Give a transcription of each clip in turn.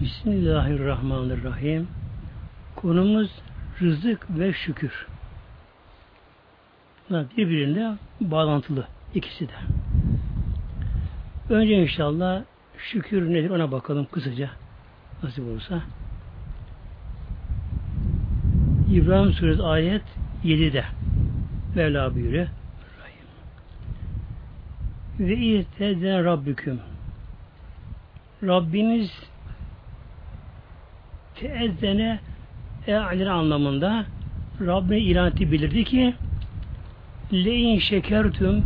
Bismillahirrahmanirrahim. Konumuz rızık ve şükür. Bunlar birbirine bağlantılı ikisi de. Önce inşallah şükür nedir ona bakalım kısaca. Nasip olursa. İbrahim Suresi ayet 7'de Mevla buyuruyor. Ve İhteden Rabbüküm Rabbiniz teezzene e'lir anlamında Rabbine ilan etti bildirdi ki le'in şekertüm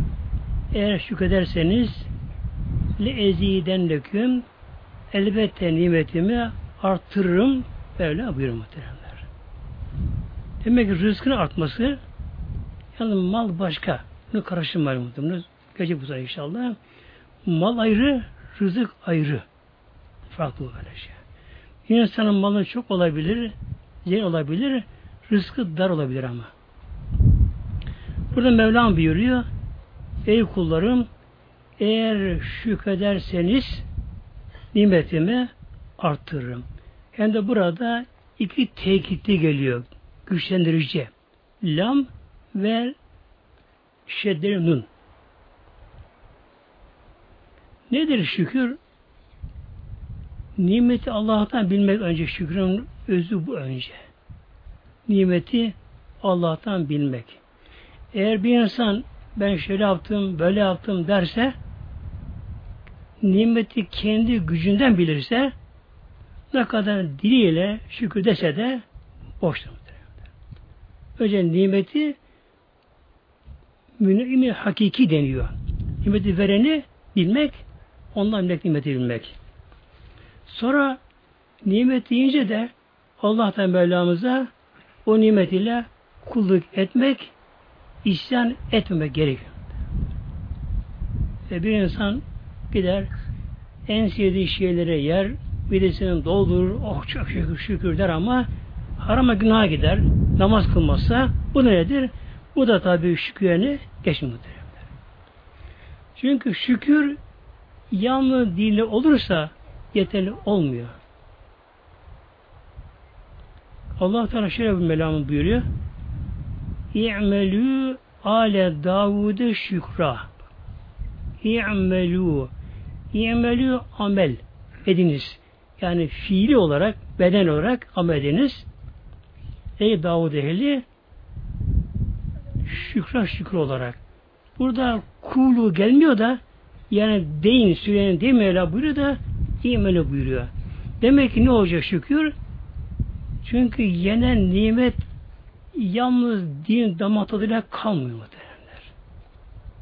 eğer şükrederseniz le eziden leküm elbette nimetimi arttırırım böyle buyuruyor muhteremler. Demek ki rızkın artması yani mal başka. Bunu karıştırmayalım muhtemelen. Gece bu inşallah. Mal ayrı, rızık ayrı. Farklı böyle şey. İnsanın malı çok olabilir, zengin olabilir, rızkı dar olabilir ama. Burada Mevlam buyuruyor, Ey kullarım, eğer şükrederseniz nimetimi arttırırım. Hem de burada iki tekitli geliyor, güçlendirici. Lam ve şeddeli. Nedir şükür? Nimeti Allah'tan bilmek önce şükrün özü bu önce. Nimeti Allah'tan bilmek. Eğer bir insan ben şöyle yaptım, böyle yaptım derse nimeti kendi gücünden bilirse ne kadar diliyle şükür dese de boştur. Önce nimeti münimi hakiki deniyor. Nimeti vereni bilmek, ondan bilmek nimeti bilmek. Sonra nimet deyince de Allah'tan Mevlamıza o nimet ile kulluk etmek, isyan etmemek gerekiyor. Ve bir insan gider en sevdiği şeylere yer, midesini doldurur, oh çok şükür şükür der ama harama günah gider, namaz kılmazsa bu nedir? Bu da tabi şükürlerini geçmiyor. Çünkü şükür yalnız dille olursa yeterli olmuyor. Allah Teala şöyle bir melamı buyuruyor. İ'melü ale Davud'e şükra. İ'melü İ'melü amel ediniz. Yani fiili olarak, beden olarak amel ediniz. Ey Davud ehli şükra şükür olarak. Burada kulu gelmiyor da yani deyin, söyleyin değil Mevla buyuruyor da İmeli buyuruyor. Demek ki ne olacak şükür? Çünkü yenen nimet yalnız din damak tadıyla kalmıyor muhtemelenler.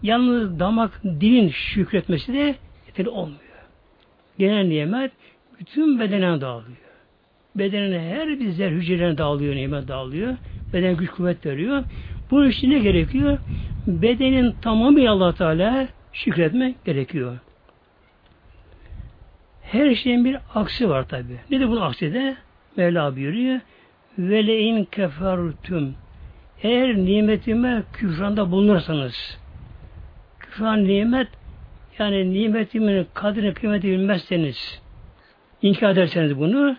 Yalnız damak dilin şükretmesi de yeterli olmuyor. Genel nimet bütün bedene dağılıyor. Bedenine her bir zer hücrelerine dağılıyor, nimet dağılıyor. Beden güç kuvvet veriyor. Bunun için ne gerekiyor? Bedenin tamamı Allah Teala şükretmek gerekiyor. Her şeyin bir aksi var tabi. Ne de bunun aksi de? Mevla buyuruyor. Velein kefertüm eğer nimetime küfranda bulunursanız küfran nimet yani nimetimin kadrini kıymeti bilmezseniz inkar ederseniz bunu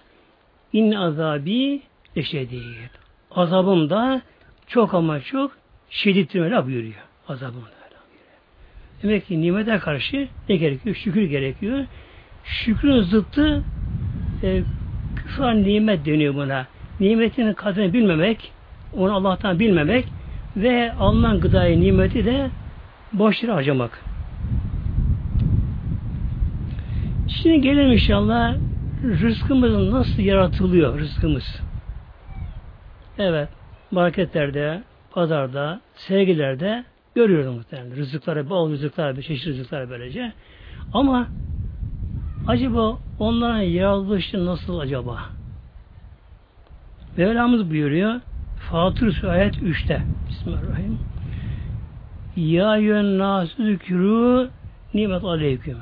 in azabi eşedid. Azabım da çok ama çok şiddetli öyle buyuruyor. Azabım da. Demek ki nimete karşı ne gerekiyor? Şükür gerekiyor. Şükrün zıttı e, küfran nimet deniyor buna. Nimetin kadrini bilmemek, onu Allah'tan bilmemek ve alınan gıdayı, nimeti de boş yere harcamak. Şimdi gelelim inşallah rızkımız nasıl yaratılıyor rızkımız. Evet, marketlerde, pazarda, sergilerde görüyorum muhtemelen. Rızıkları, bol rızıklar, çeşitli rızıklar böylece. Ama Acaba onların yaratılışı nasıl acaba? Mevlamız buyuruyor Fatır Suresi ayet 3'te Bismillahirrahmanirrahim Ya eyyühen nasü zükürü nimet aleyküm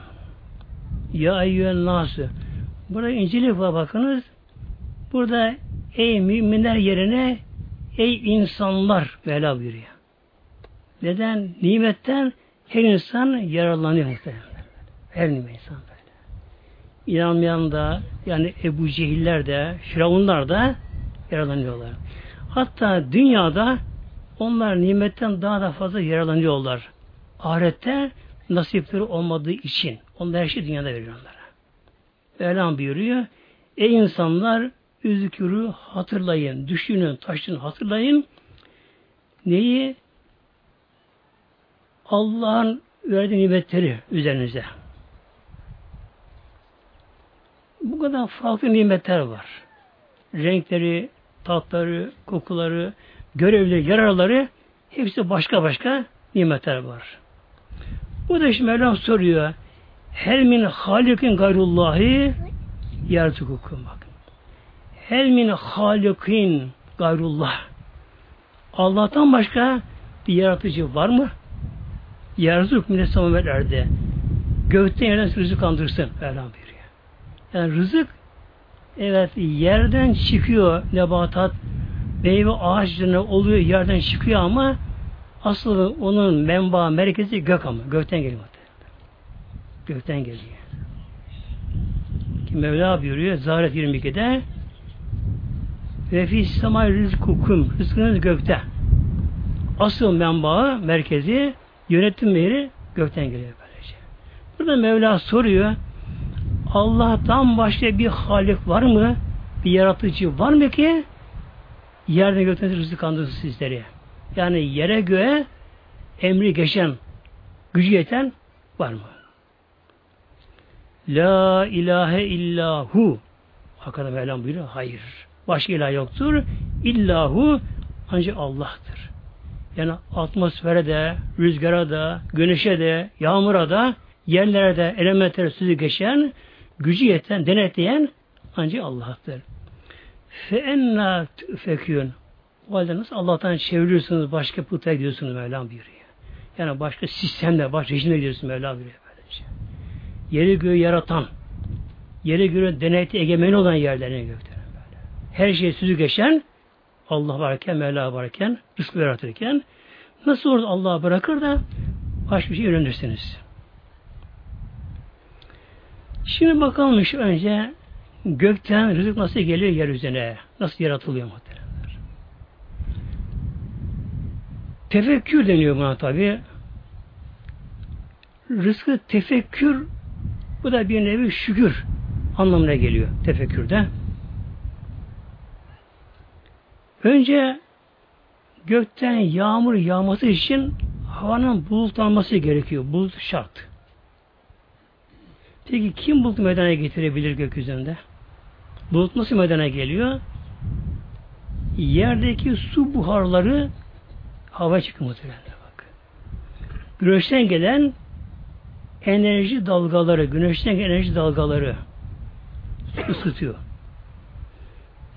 Ya eyyühen nasü Burada İncil'e bakınız burada ey müminler yerine ey insanlar Mevla buyuruyor. Neden? Nimetten her insan yararlanıyor. Her insan. İnanmayan da yani Ebu Cehiller de Firavunlar da yaralanıyorlar. Hatta dünyada onlar nimetten daha da fazla yaralanıyorlar. Ahirette nasipleri olmadığı için. Onlar her şey dünyada veriyor onlara. Mevlam buyuruyor. Ey insanlar üzükürü hatırlayın, düşünün, taşın hatırlayın. Neyi? Allah'ın verdiği nimetleri üzerinize. Bu kadar farklı nimetler var. Renkleri, tatları, kokuları, görevleri, yararları hepsi başka başka nimetler var. Bu da işte Mevlam soruyor. Her min halikin gayrullahi yerzukukum bakın. Her min halikin gayrullah. Allah'tan başka bir yaratıcı var mı? Yerzuk mine samavetlerde. Gökten yerden rızık andırsın. Mevlam buyuruyor. Yani rızık evet yerden çıkıyor nebatat meyve ağaçlarına oluyor yerden çıkıyor ama asıl onun menba merkezi gök ama gökten geliyor. Gökten geliyor. Ki Mevla buyuruyor Zaret 22'de ve fi semay rizkukum rızkınız gökte. Asıl menbaı merkezi yönetim yeri gökten geliyor böylece. Burada Mevla soruyor Allah'tan başka bir halik var mı? Bir yaratıcı var mı ki yerden gökten rızık andırsın sizleri? Yani yere göğe emri geçen, gücü yeten var mı? La ilahe illahu. Hakikaten Mevlam buyuruyor. Hayır. Başka ilah yoktur. İllahu ancak Allah'tır. Yani atmosfere de, rüzgara da, güneşe de, yağmura da, yerlere de, elementlere sözü geçen, gücü yeten, denetleyen ancak Allah'tır. Fe enna tüfekün. O halde nasıl Allah'tan çeviriyorsunuz, başka puta gidiyorsunuz Mevlam buyuruyor. Yani başka sistemle, başka rejimle gidiyorsunuz Mevlam buyuruyor. Böylece. Yeri göğü yaratan, yeri göğü denetli egemeni olan yerlerine gökten. Her şey sözü geçen, Allah varken, Mevla varken, rızkı yaratırken, nasıl olur Allah'ı bırakır da başka bir şey öğrenirsiniz. Şimdi bakalım işte önce gökten rızık nasıl geliyor yeryüzüne? Nasıl yaratılıyor muhtemelen? Tefekkür deniyor buna tabi. Rızkı tefekkür bu da bir nevi şükür anlamına geliyor tefekkürde. Önce gökten yağmur yağması için havanın bulutlanması gerekiyor. Bulut şart. Peki kim bulut meydana getirebilir gökyüzünde? Bulut nasıl meydana geliyor? Yerdeki su buharları hava çıkıyor muhtemelen bak. Güneşten gelen enerji dalgaları, güneşten gelen enerji dalgaları ısıtıyor.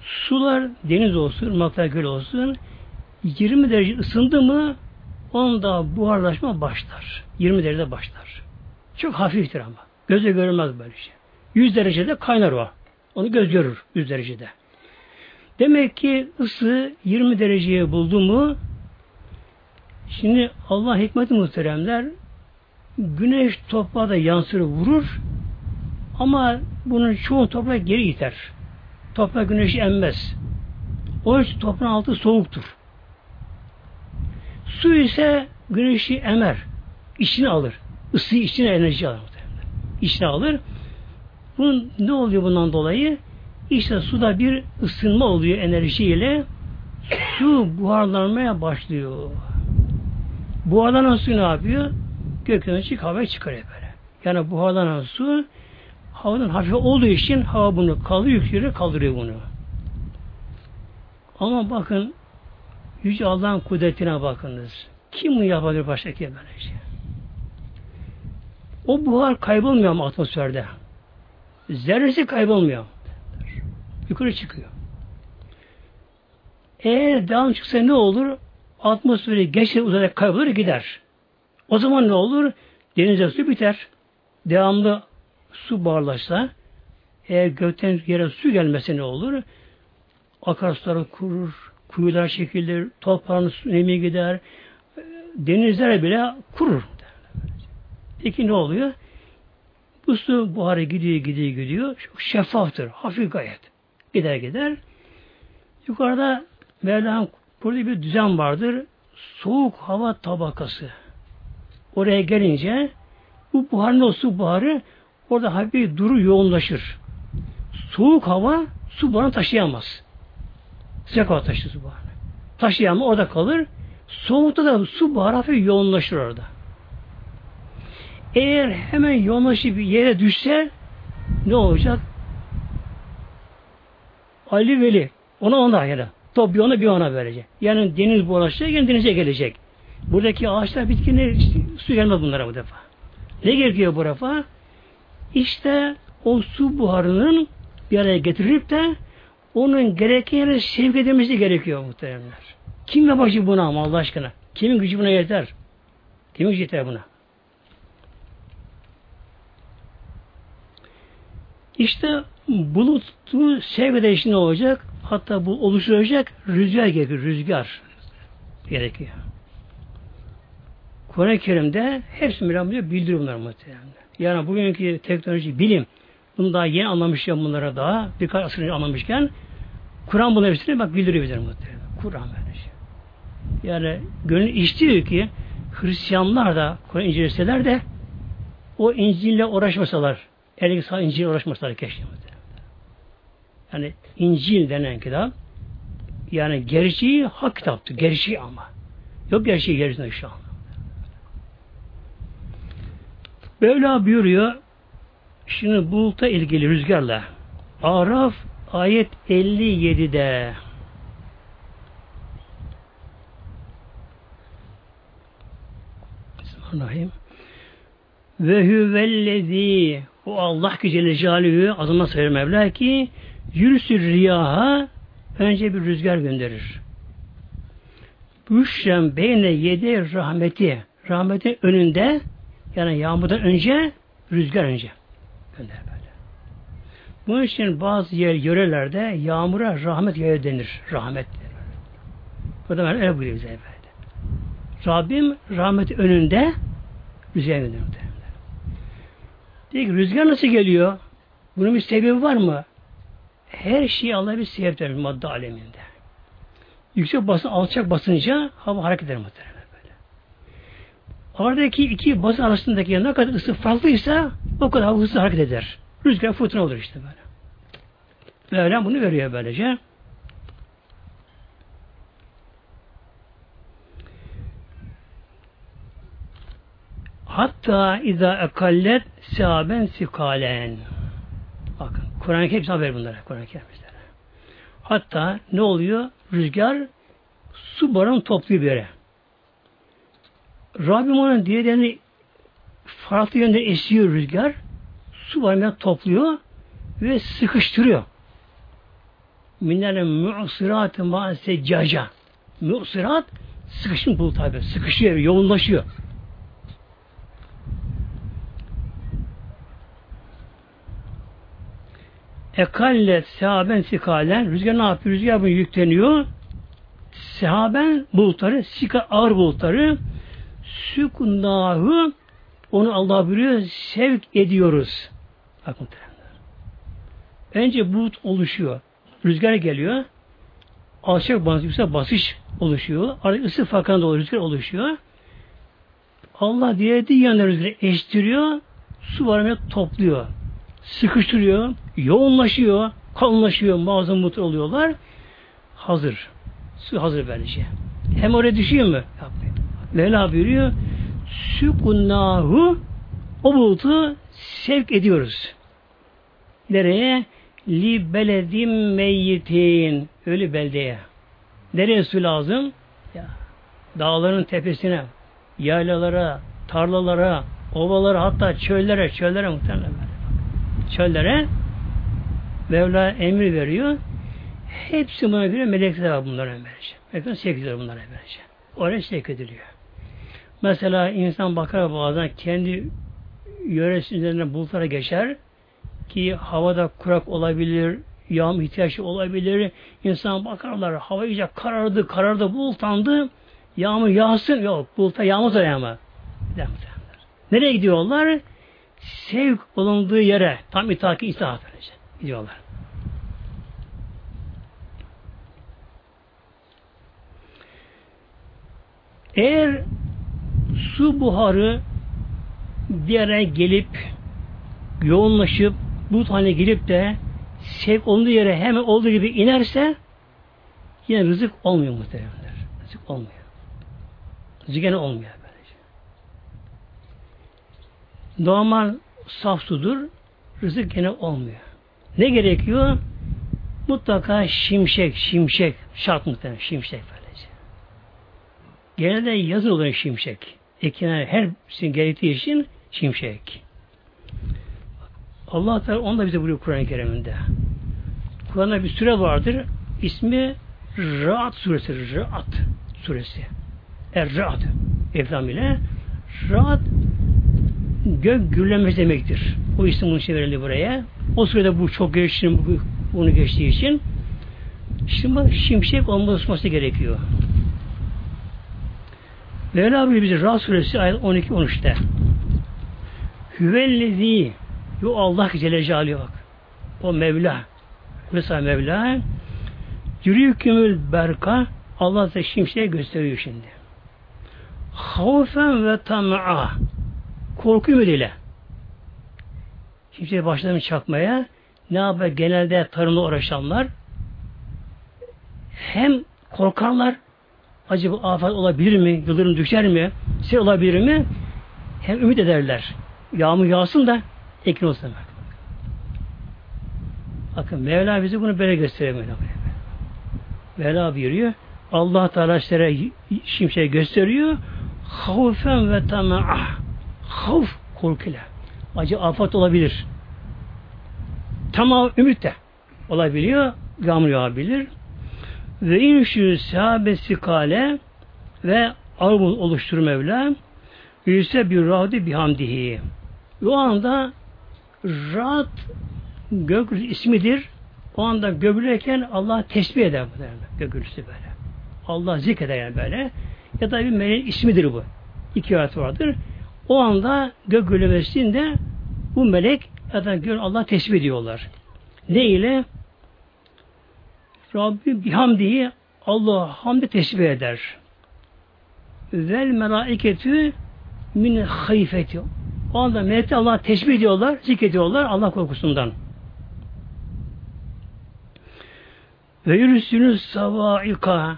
Sular deniz olsun, ırmaklar göl olsun 20 derece ısındı mı onda buharlaşma başlar. 20 derecede başlar. Çok hafiftir ama. Göze görünmez böyle şey. 100 derecede kaynar o. Onu göz görür 100 derecede. Demek ki ısı 20 dereceye buldu mu şimdi Allah hikmeti muhteremler güneş toprağa da yansır vurur ama bunun çoğu toprağa geri iter. Toprak güneşi emmez. O için toprağın altı soğuktur. Su ise güneşi emer. içine alır. Isıyı içine enerji alır. İçine alır. Bunun ne oluyor bundan dolayı? İşte suda bir ısınma oluyor enerjiyle. Su buharlanmaya başlıyor. Buharlanan su ne yapıyor? Gökyüzüne çık hava çıkarıyor böyle. Yani buharlanan su havadan hafif olduğu için hava bunu kaldırıyor, yükseliyor, kaldırıyor bunu. Ama bakın Yüce Allah'ın kudretine bakınız. Kim bunu yapabilir başka kim böylece? O buhar kaybolmuyor mu atmosferde? Zerresi kaybolmuyor. Yukarı çıkıyor. Eğer devam çıksa ne olur? Atmosferi geçer uzayarak kaybolur gider. O zaman ne olur? Denize su biter. Devamlı su bağırlaşsa eğer gökten yere su gelmese ne olur? Akarsuları kurur, kuyular çekilir, toprağın nemi gider, denizler bile kurur. Peki ne oluyor? Bu su buharı gidiyor, gidiyor, gidiyor. Çok şeffaftır. Hafif gayet. Gider gider. Yukarıda Mevla'nın burada bir düzen vardır. Soğuk hava tabakası. Oraya gelince bu buharın o su buharı orada hafif duru yoğunlaşır. Soğuk hava su buharını taşıyamaz. Sıcak hava taşır su buharını. Taşıyamaz orada kalır. Soğukta da su buharı hafif yoğunlaşır orada. Eğer hemen yoğunlaşıp yere düşse ne olacak? Ali Veli ona ona yere. Top bir ona bir ona verecek. Yani deniz bulaşacak yani denize gelecek. Buradaki ağaçlar bitkiler su gelmez bunlara bu defa. Ne gerekiyor bu defa? İşte o su buharının bir araya getirilip de onun gereken yere sevk edilmesi gerekiyor muhteremler. Kim yapacak buna ama Allah aşkına? Kimin gücü buna yeter? Kimin gücü yeter buna? İşte bulutu sevk edilişi ne olacak? Hatta bu oluşturacak rüzgar gerekiyor. Rüzgar gerekiyor. Kur'an-ı Kerim'de hepsi Mevlam bildiriyor bunlar muhtemelen. Yani bugünkü teknoloji, bilim bunu daha yeni anlamışken bunlara daha birkaç asır önce anlamışken Kur'an bunları hepsini bak bildiriyor bize muhtemelen. Kur'an böyle şey. Yani gönül istiyor ki Hristiyanlar da Kur'an inceleseler de o İncil'le uğraşmasalar, eline sağ İncil'le uğraşmasalar keşke. Yani İncil denen kitap yani gerçeği hak kitaptı. Gerçeği ama. Yok gerçeği gerisinde şu an. Mevla buyuruyor şimdi bulutla ilgili rüzgarla Araf ayet 57'de Bismillahirrahmanirrahim ve huvellezî o Allah ki Celle Celaluhu adına sayır Mevla ki yürüsür riyaha önce bir rüzgar gönderir. Büşrem beyne yedi rahmeti rahmetin önünde yani yağmurdan önce rüzgar önce gönder böyle. Bunun için bazı yer yörelerde yağmura rahmet yağıyor denir. Rahmet. Bu da öyle buyuruyor bize böyle. Rabbim rahmet önünde rüzgar gönderiyor. Peki rüzgar nasıl geliyor? Bunun bir sebebi var mı? Her şey Allah bir sebep verir madde aleminde. Yüksek basın, alçak basınca hava hareket eder muhtemelen böyle. Aradaki iki basın arasındaki ne kadar ısı farklıysa o kadar hava hızlı hareket eder. Rüzgar fırtına olur işte böyle. Mevlam bunu veriyor böylece. Hatta izâ ekallet sahaben sikalen. Bakın Kur'an-ı Kerim haber bunlara. Kur'an-ı Kerim Hatta ne oluyor? Rüzgar su barın topluyor bir yere. Rabbim onun diğerlerini farklı yönde esiyor rüzgar. Su barını topluyor ve sıkıştırıyor. Minne'le mu'sirat-ı ma'seccaca. Mu'sirat sıkışın bulut tabi. Sıkışıyor, yoğunlaşıyor. Ekallet sehaben sikalen rüzgar ne yapıyor? Rüzgar bunu yükleniyor. Sehaben bulutları, sika ağır bulutları sükunnahu onu Allah biliyor sevk ediyoruz. Bakın Önce bulut oluşuyor. Rüzgar geliyor. Alçak basış, basış oluşuyor. Artık ısı farkında oluyor. Rüzgar oluşuyor. Allah diye yanına rüzgarı eştiriyor. Su varmaya topluyor sıkıştırıyor, yoğunlaşıyor, kalınlaşıyor, bazı mutlu oluyorlar. Hazır. Su hazır böylece. Hem oraya düşüyor mu? Yapmıyor. Mevla buyuruyor. Sükunnahu o bulutu sevk ediyoruz. Nereye? Li beledim meyyitin. Ölü beldeye. Nereye su lazım? Ya, dağların tepesine, yaylalara, tarlalara, ovalara hatta çöllere, çöllere muhtemelen çöllere Mevla emir veriyor. Hepsi buna göre melekler var bunlara böylece. Melekler sevk bunlara böylece. Oraya sevk ediliyor. Mesela insan bakar bazen kendi yöresi üzerine bulutlara geçer ki havada kurak olabilir, yağmur ihtiyaçı olabilir. İnsan bakarlar, hava iyice karardı, karardı, bulutlandı. Yağmur yağsın, yok, buluta yağmur da yağma. Nereye gidiyorlar? Sevk olunduğu yere tam itaki itaat verecek. Diyorlar. Eğer su buharı bir araya gelip yoğunlaşıp bu tane gelip de sevk olduğu yere hemen olduğu gibi inerse yine rızık olmuyor muhtemelenler. Rızık olmuyor. Rızık gene olmuyor böylece. Normal saf sudur. Rızık gene olmuyor. Ne gerekiyor? Mutlaka şimşek, şimşek şart muhtemelen şimşek böylece. Genelde yazın olan şimşek. Ekinler her sin gerektiği için şimşek. Allah Teala onu da bize buyuruyor Kur'an-ı Kerim'inde. Kur'an'da bir süre vardır. İsmi Ra'd suresi. Ra'd suresi. Er-Ra'd. Eflam ile. Ra'd gök gürlemesi demektir. O isim bunu çevirildi buraya. O sırada bu çok geçti, bunu geçtiği için şimdi bak şimşek olması gerekiyor. Mevla buyuruyor bize Ra'd suresi ayet 12-13'te. Hüvellezi Yo Allah Celle Celaluhu bak. O Mevla. Mesela Mevla yürüyükümül berka Allah da şimşeği gösteriyor şimdi. Havfen ve tam'a korku ümidiyle. Şimşeği başladım çakmaya ne yapar genelde tarımla uğraşanlar hem korkarlar acaba afet olabilir mi? Yıldırım düşer mi? Sel olabilir mi? Hem ümit ederler. Yağmur yağsın da ekin olsun. Bakın Mevla bizi bunu böyle gösteriyor Mevla. Mevla buyuruyor. Allah Teala şimşeği gösteriyor. Havfen ve tamah. Havf korkuyla. Acı afet olabilir. Tamam ümit de olabiliyor. Yağmur yağabilir. Ve inşü sahabesi kale ve arb oluşturur Mevla. Yüse bir rahdi bihamdihi. O anda Rad gök ismidir. O anda göbülürken Allah tesbih eder bu derler. Gögülüsü böyle. Allah zikreder yani böyle. Ya da bir meleğin ismidir bu. İki ayet vardır. O anda gök gürlemesinde bu melek ya da gör Allah tesbih ediyorlar. Ne ile? Rabbi bihamdihi Allah hamdi tesbih eder. Vel melaiketü min hayfeti. O anda melekler Allah teşbih ediyorlar, zikrediyorlar Allah korkusundan. Ve yürüsünüz savaika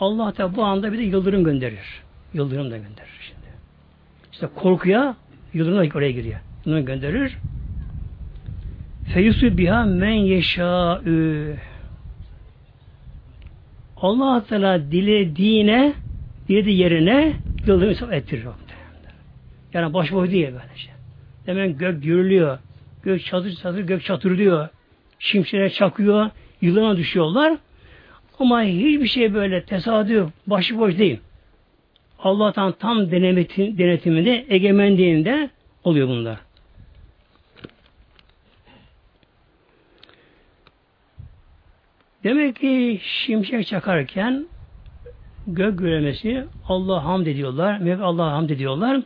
Allah da bu anda bir de yıldırım gönderir. Yıldırım da gönderir. İşte korkuya da oraya giriyor. Bunu gönderir. Feyusü biha men yeşâ'ü Allah Teala dilediğine dilediği yerine yıldırım ettirir. Yani başboş değil böylece. Şey. Hemen gök gürülüyor. Gök çatır çatır gök çatır diyor. Şimşire çakıyor. Yılana düşüyorlar. Ama hiçbir şey böyle tesadüf, başıboş değil. Allah'tan tam denetiminde, egemenliğinde oluyor bunlar. Demek ki şimşek çakarken gök gürlemesi Allah hamd ediyorlar. Mevla Allah'a hamd ediyorlar.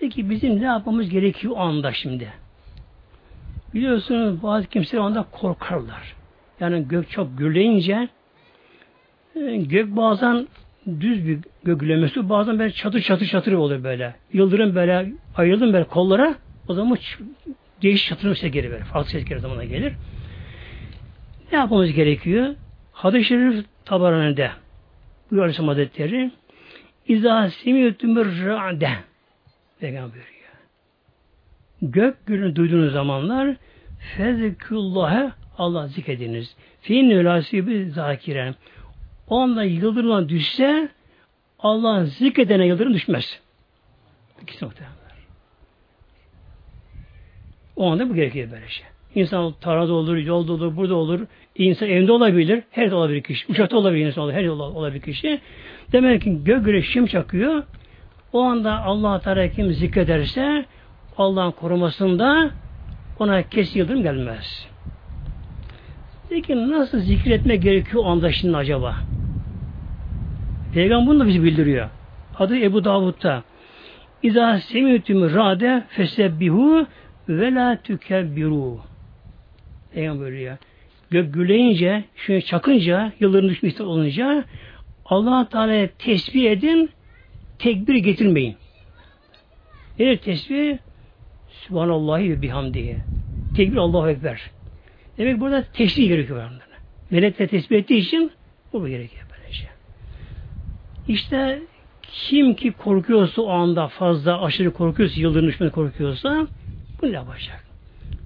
Peki bizim ne yapmamız gerekiyor o anda şimdi? Biliyorsunuz bazı kimseler onda korkarlar. Yani gök çok gürleyince e, gök bazen düz bir göklemesi bazen böyle çatır çatır çatır oluyor böyle. Yıldırım böyle ayrıldım böyle kollara o zaman değişik çatırma ses geri verir. Farklı ses geri zamana gelir. Ne yapmamız gerekiyor? Hadis-i Şerif tabaranında bu Aleyhisselam Hazretleri İzâ simiyetümür ra'de Peygamber buyuruyor. Gök gürünü duyduğunuz zamanlar fezikullah'a Allah zikrediniz. Fin nülasibi zakiren. O anda yıldırımdan düşse Allah zikredene yıldırım düşmez. İkisi muhtemelenler. O anda bu gerekiyor böyle şey. İnsan tarada olur, yolda olur, burada olur. İnsan evinde olabilir, her yerde olabilir kişi. Uçakta olabilir insan olur, her yerde olabilir kişi. Demek ki gök güneş şim çakıyor. O anda Allah Teala kim zikrederse Allah'ın korumasında ona kes yıldırım gelmez. Peki nasıl zikretme gerekiyor o anda şimdi acaba? Peygamber bunu da bizi bildiriyor. Adı Ebu Davud'da. İza semitüm rade fesebbihu ve la tükebbiru. Peygamber buyuruyor. Gök güleyince, şöyle çakınca, yıldırım düşmüş olunca allah Teala tesbih edin, tekbir getirmeyin. Nedir tesbih? Sübhanallahi ve bihamdihi. Tekbir Allahu Ekber. Demek burada tesbih gerekiyor. Melek de tesbih ettiği için bu gerekiyor. İşte kim ki korkuyorsa o anda fazla aşırı korkuyorsa, yıldırım düşmesi korkuyorsa bunu yapacak.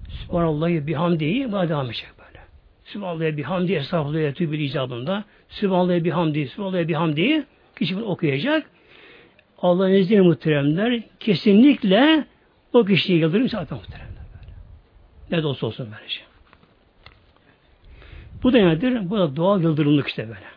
Sübhanallahi bihamdihi buna devam edecek böyle. Sübhanallahi bihamdi estağfurullah etübül icabında. Sübhanallahi bihamdi, Sübhanallahi bihamdi kişi bunu okuyacak. Allah'ın izniyle muhteremler kesinlikle o kişiye yıldırım zaten muhteremler. Böyle. Ne de olsa olsun böylece. Bu da nedir? Bu da doğal yıldırımlık işte böyle.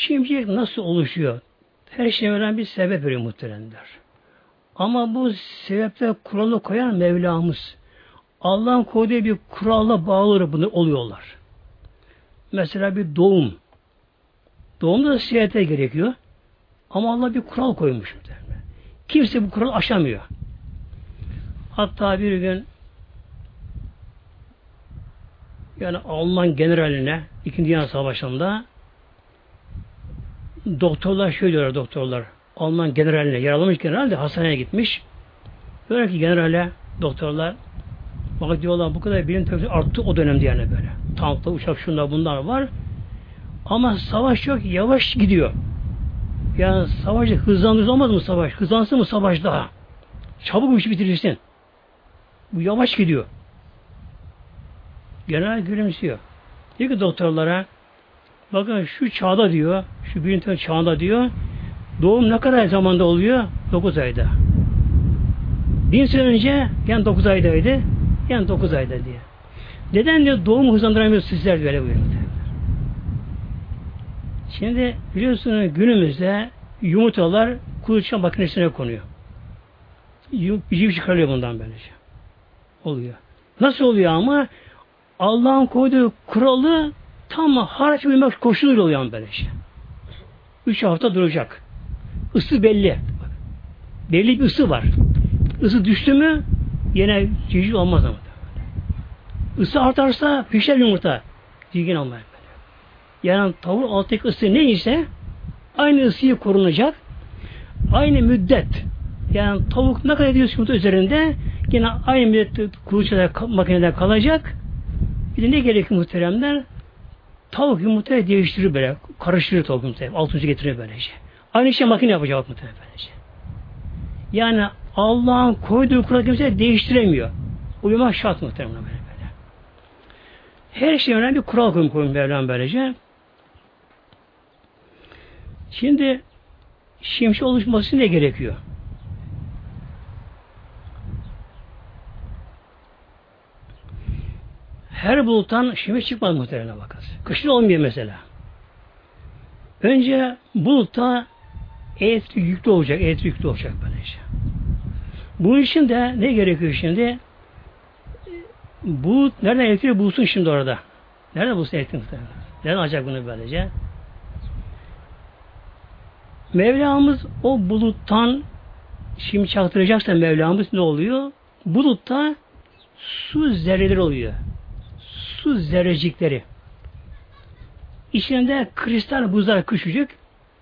Şimşek nasıl oluşuyor? Her şey veren bir sebep veriyor muhteremler. Ama bu sebepte kuralı koyan Mevlamız. Allah'ın koyduğu bir kuralla bağlı bunu oluyorlar. Mesela bir doğum. Doğumda da siyahate gerekiyor. Ama Allah bir kural koymuş. Kimse bu kuralı aşamıyor. Hatta bir gün yani Alman generaline İkinci Dünya Savaşı'nda doktorlar şöyle diyorlar doktorlar. Alman generaline, yaralamış general de hastaneye gitmiş. Diyorlar ki generale, doktorlar bak diyorlar bu kadar bilim teknolojisi arttı o dönemde yani böyle. Tankla, uçak, şunlar bunlar var. Ama savaş çok yavaş gidiyor. Yani savaşı hızlandırır olmaz mı savaş? Hızlansın mı savaş daha? Çabuk bir şey bitirirsin. Bu yavaş gidiyor. General gülümsüyor. Diyor ki doktorlara bakın şu çağda diyor, şu bilim çağında diyor, doğum ne kadar zamanda oluyor? 9 ayda. Bin sene önce yani 9 aydaydı, yani 9 ayda diye. Neden diyor doğum hızlandıramıyor sizler böyle buyuruyor. Şimdi biliyorsunuz günümüzde yumurtalar kuluçka makinesine konuyor. Bir çıkarıyor bundan böylece. Oluyor. Nasıl oluyor ama? Allah'ın koyduğu kuralı tam haraç uymak koşuluyla oluyor böylece. Üç hafta duracak. Isı belli. Belli bir ısı var. Isı düştü mü yine civciv olmaz ama. Isı artarsa pişer yumurta. Civgin olmaz. Yani tavuk alttaki ısı neyse aynı ısıyı korunacak. Aynı müddet. Yani tavuk ne kadar ediyorsa yumurta üzerinde yine aynı müddet kuluçkada makinede kalacak. Bir de ne gerekiyor muhteremler? Tavuk yumurtayı değiştirir böyle. Karıştırır tavuk yumurtayı. Alt üstü getirir böylece. Aynı şey makine yapacak muhterem böylece. Yani Allah'ın koyduğu kural kimse değiştiremiyor. Uyumak şart muhterem böyle böyle. Her şey önemli bir kural koyun koyun Mevlam böylece. Şimdi şimşek oluşması ne gerekiyor? Her buluttan şimşek çıkmaz muhtemelen bakın. Kışın olmuyor mesela. Önce bulutta elektrik yüklü olacak, elektrik yüklü olacak böylece. Bunun için de ne gerekiyor şimdi? Bulut, nereden elektrik bulsun şimdi orada? Nerede bulsun elektrik? Nereden alacak bunu böylece? Mevlamız o buluttan şimdi çaktıracaksa Mevlamız ne oluyor? Bulutta su zerreleri oluyor. Su zerrecikleri. İçinde kristal buzlar küçücük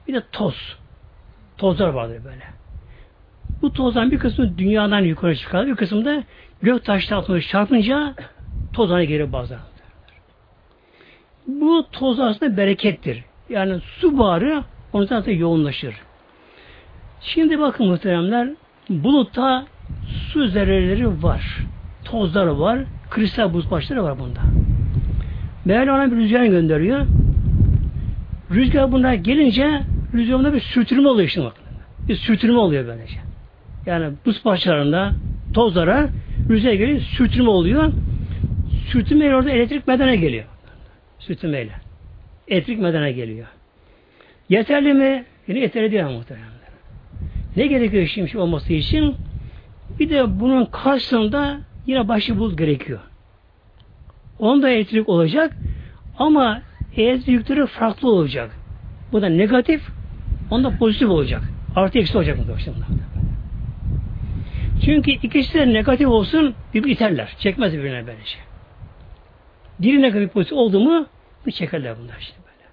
bir de toz. Tozlar vardır böyle. Bu tozdan bir kısmı dünyadan yukarı çıkar, bir kısmı da gök taşları altına çarpınca tozlarına geri bazar. Bu toz aslında berekettir. Yani su bağrı onun zaten yoğunlaşır. Şimdi bakın muhteremler bulutta su zerreleri var. Tozları var. Kristal buz başları var bunda. Mevlana bir rüzgar gönderiyor. Rüzgar buna gelince rüzgarında bir sürtünme oluyor işte bakın. Bir sürtünme oluyor böylece. Yani buz parçalarında tozlara rüzgar geliyor, sürtünme oluyor. Sürtünmeyle orada elektrik medene geliyor. Sürtünmeyle. Elektrik medene geliyor. Yeterli mi? Yine yeterli değil muhtemelen. Ne gerekiyor şimdi olması için? Bir de bunun karşısında yine başı bulut gerekiyor. Onda elektrik olacak ama elektrik yükleri farklı olacak. Bu da negatif, onda pozitif olacak. Artı eksi olacak bu başında. Çünkü ikisi de negatif olsun bir iterler. Çekmez birbirine böylece. Biri negatif pozitif oldu mu bir çekerler bunlar işte böyle.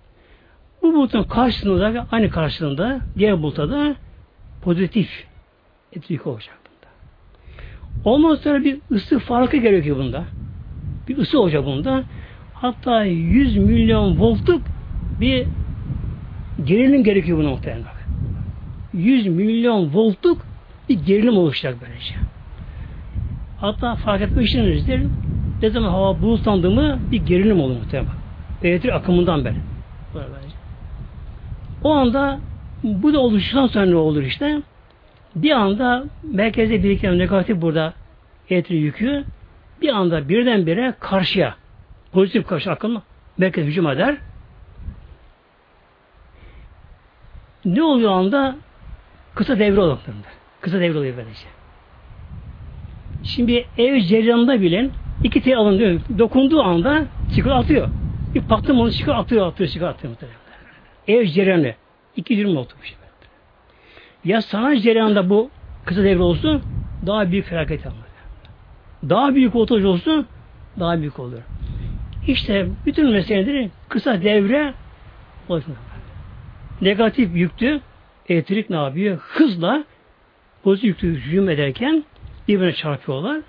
Bu bulutun karşısında aynı karşılığında diğer buluta da pozitif etki olacak bunda. Ondan sonra bir ısı farkı gerekiyor bunda. Bir ısı olacak bunda. Hatta 100 milyon voltluk bir gerilim gerekiyor buna muhtemelen bak. 100 milyon voltluk bir gerilim oluşacak böylece. Hatta fark etmişsinizdir. Ne zaman hava bulutlandı mı bir gerilim olur muhtemelen. Elektrik akımından beri. O anda bu da oluştuktan sonra ne olur işte? Bir anda merkezde biriken negatif burada elektrik yükü bir anda birdenbire karşıya pozitif karşı akım merkez hücum eder. Ne oluyor anda? Kısa devre oluyor. Kısa devre oluyor böylece. Şimdi ev cereyanında bilen iki tel alın Dokunduğu anda çıkıyor atıyor. Bir baktım onu çıkıyor atıyor atıyor çıkıyor atıyor muhtemelen. Ev cereyanı. iki durum oturmuş. Ya sana cereyanında bu kısa devre olsun daha büyük felaket alır. Daha büyük voltaj olsun daha büyük olur. İşte bütün meseleleri kısa devre oluşmuyor. Negatif yüktü elektrik ne yapıyor? Hızla pozitif yüklü hücum ederken birbirine çarpıyorlar.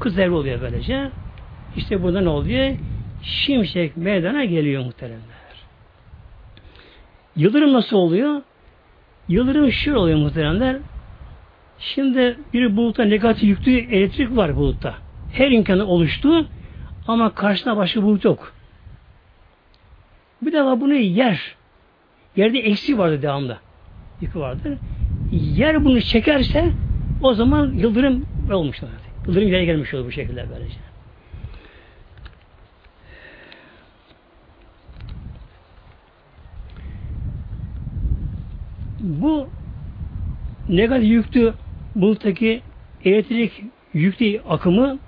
Kız devre oluyor böylece. İşte burada ne oluyor? Şimşek meydana geliyor muhteremler. Yıldırım nasıl oluyor? Yıldırım şöyle oluyor muhteremler. Şimdi bir bulutta negatif yüklü elektrik var bulutta. Her imkanı oluştu ama karşısında başka bulut yok. Bir defa bunu yer. Yerde eksi vardı devamlı. Yükü vardır. Yer bunu çekerse o zaman yıldırım olmuş. Yıldırım yere gelmiş olur bu şekilde böylece. Bu negatif yüklü buluttaki elektrik yüklü akımı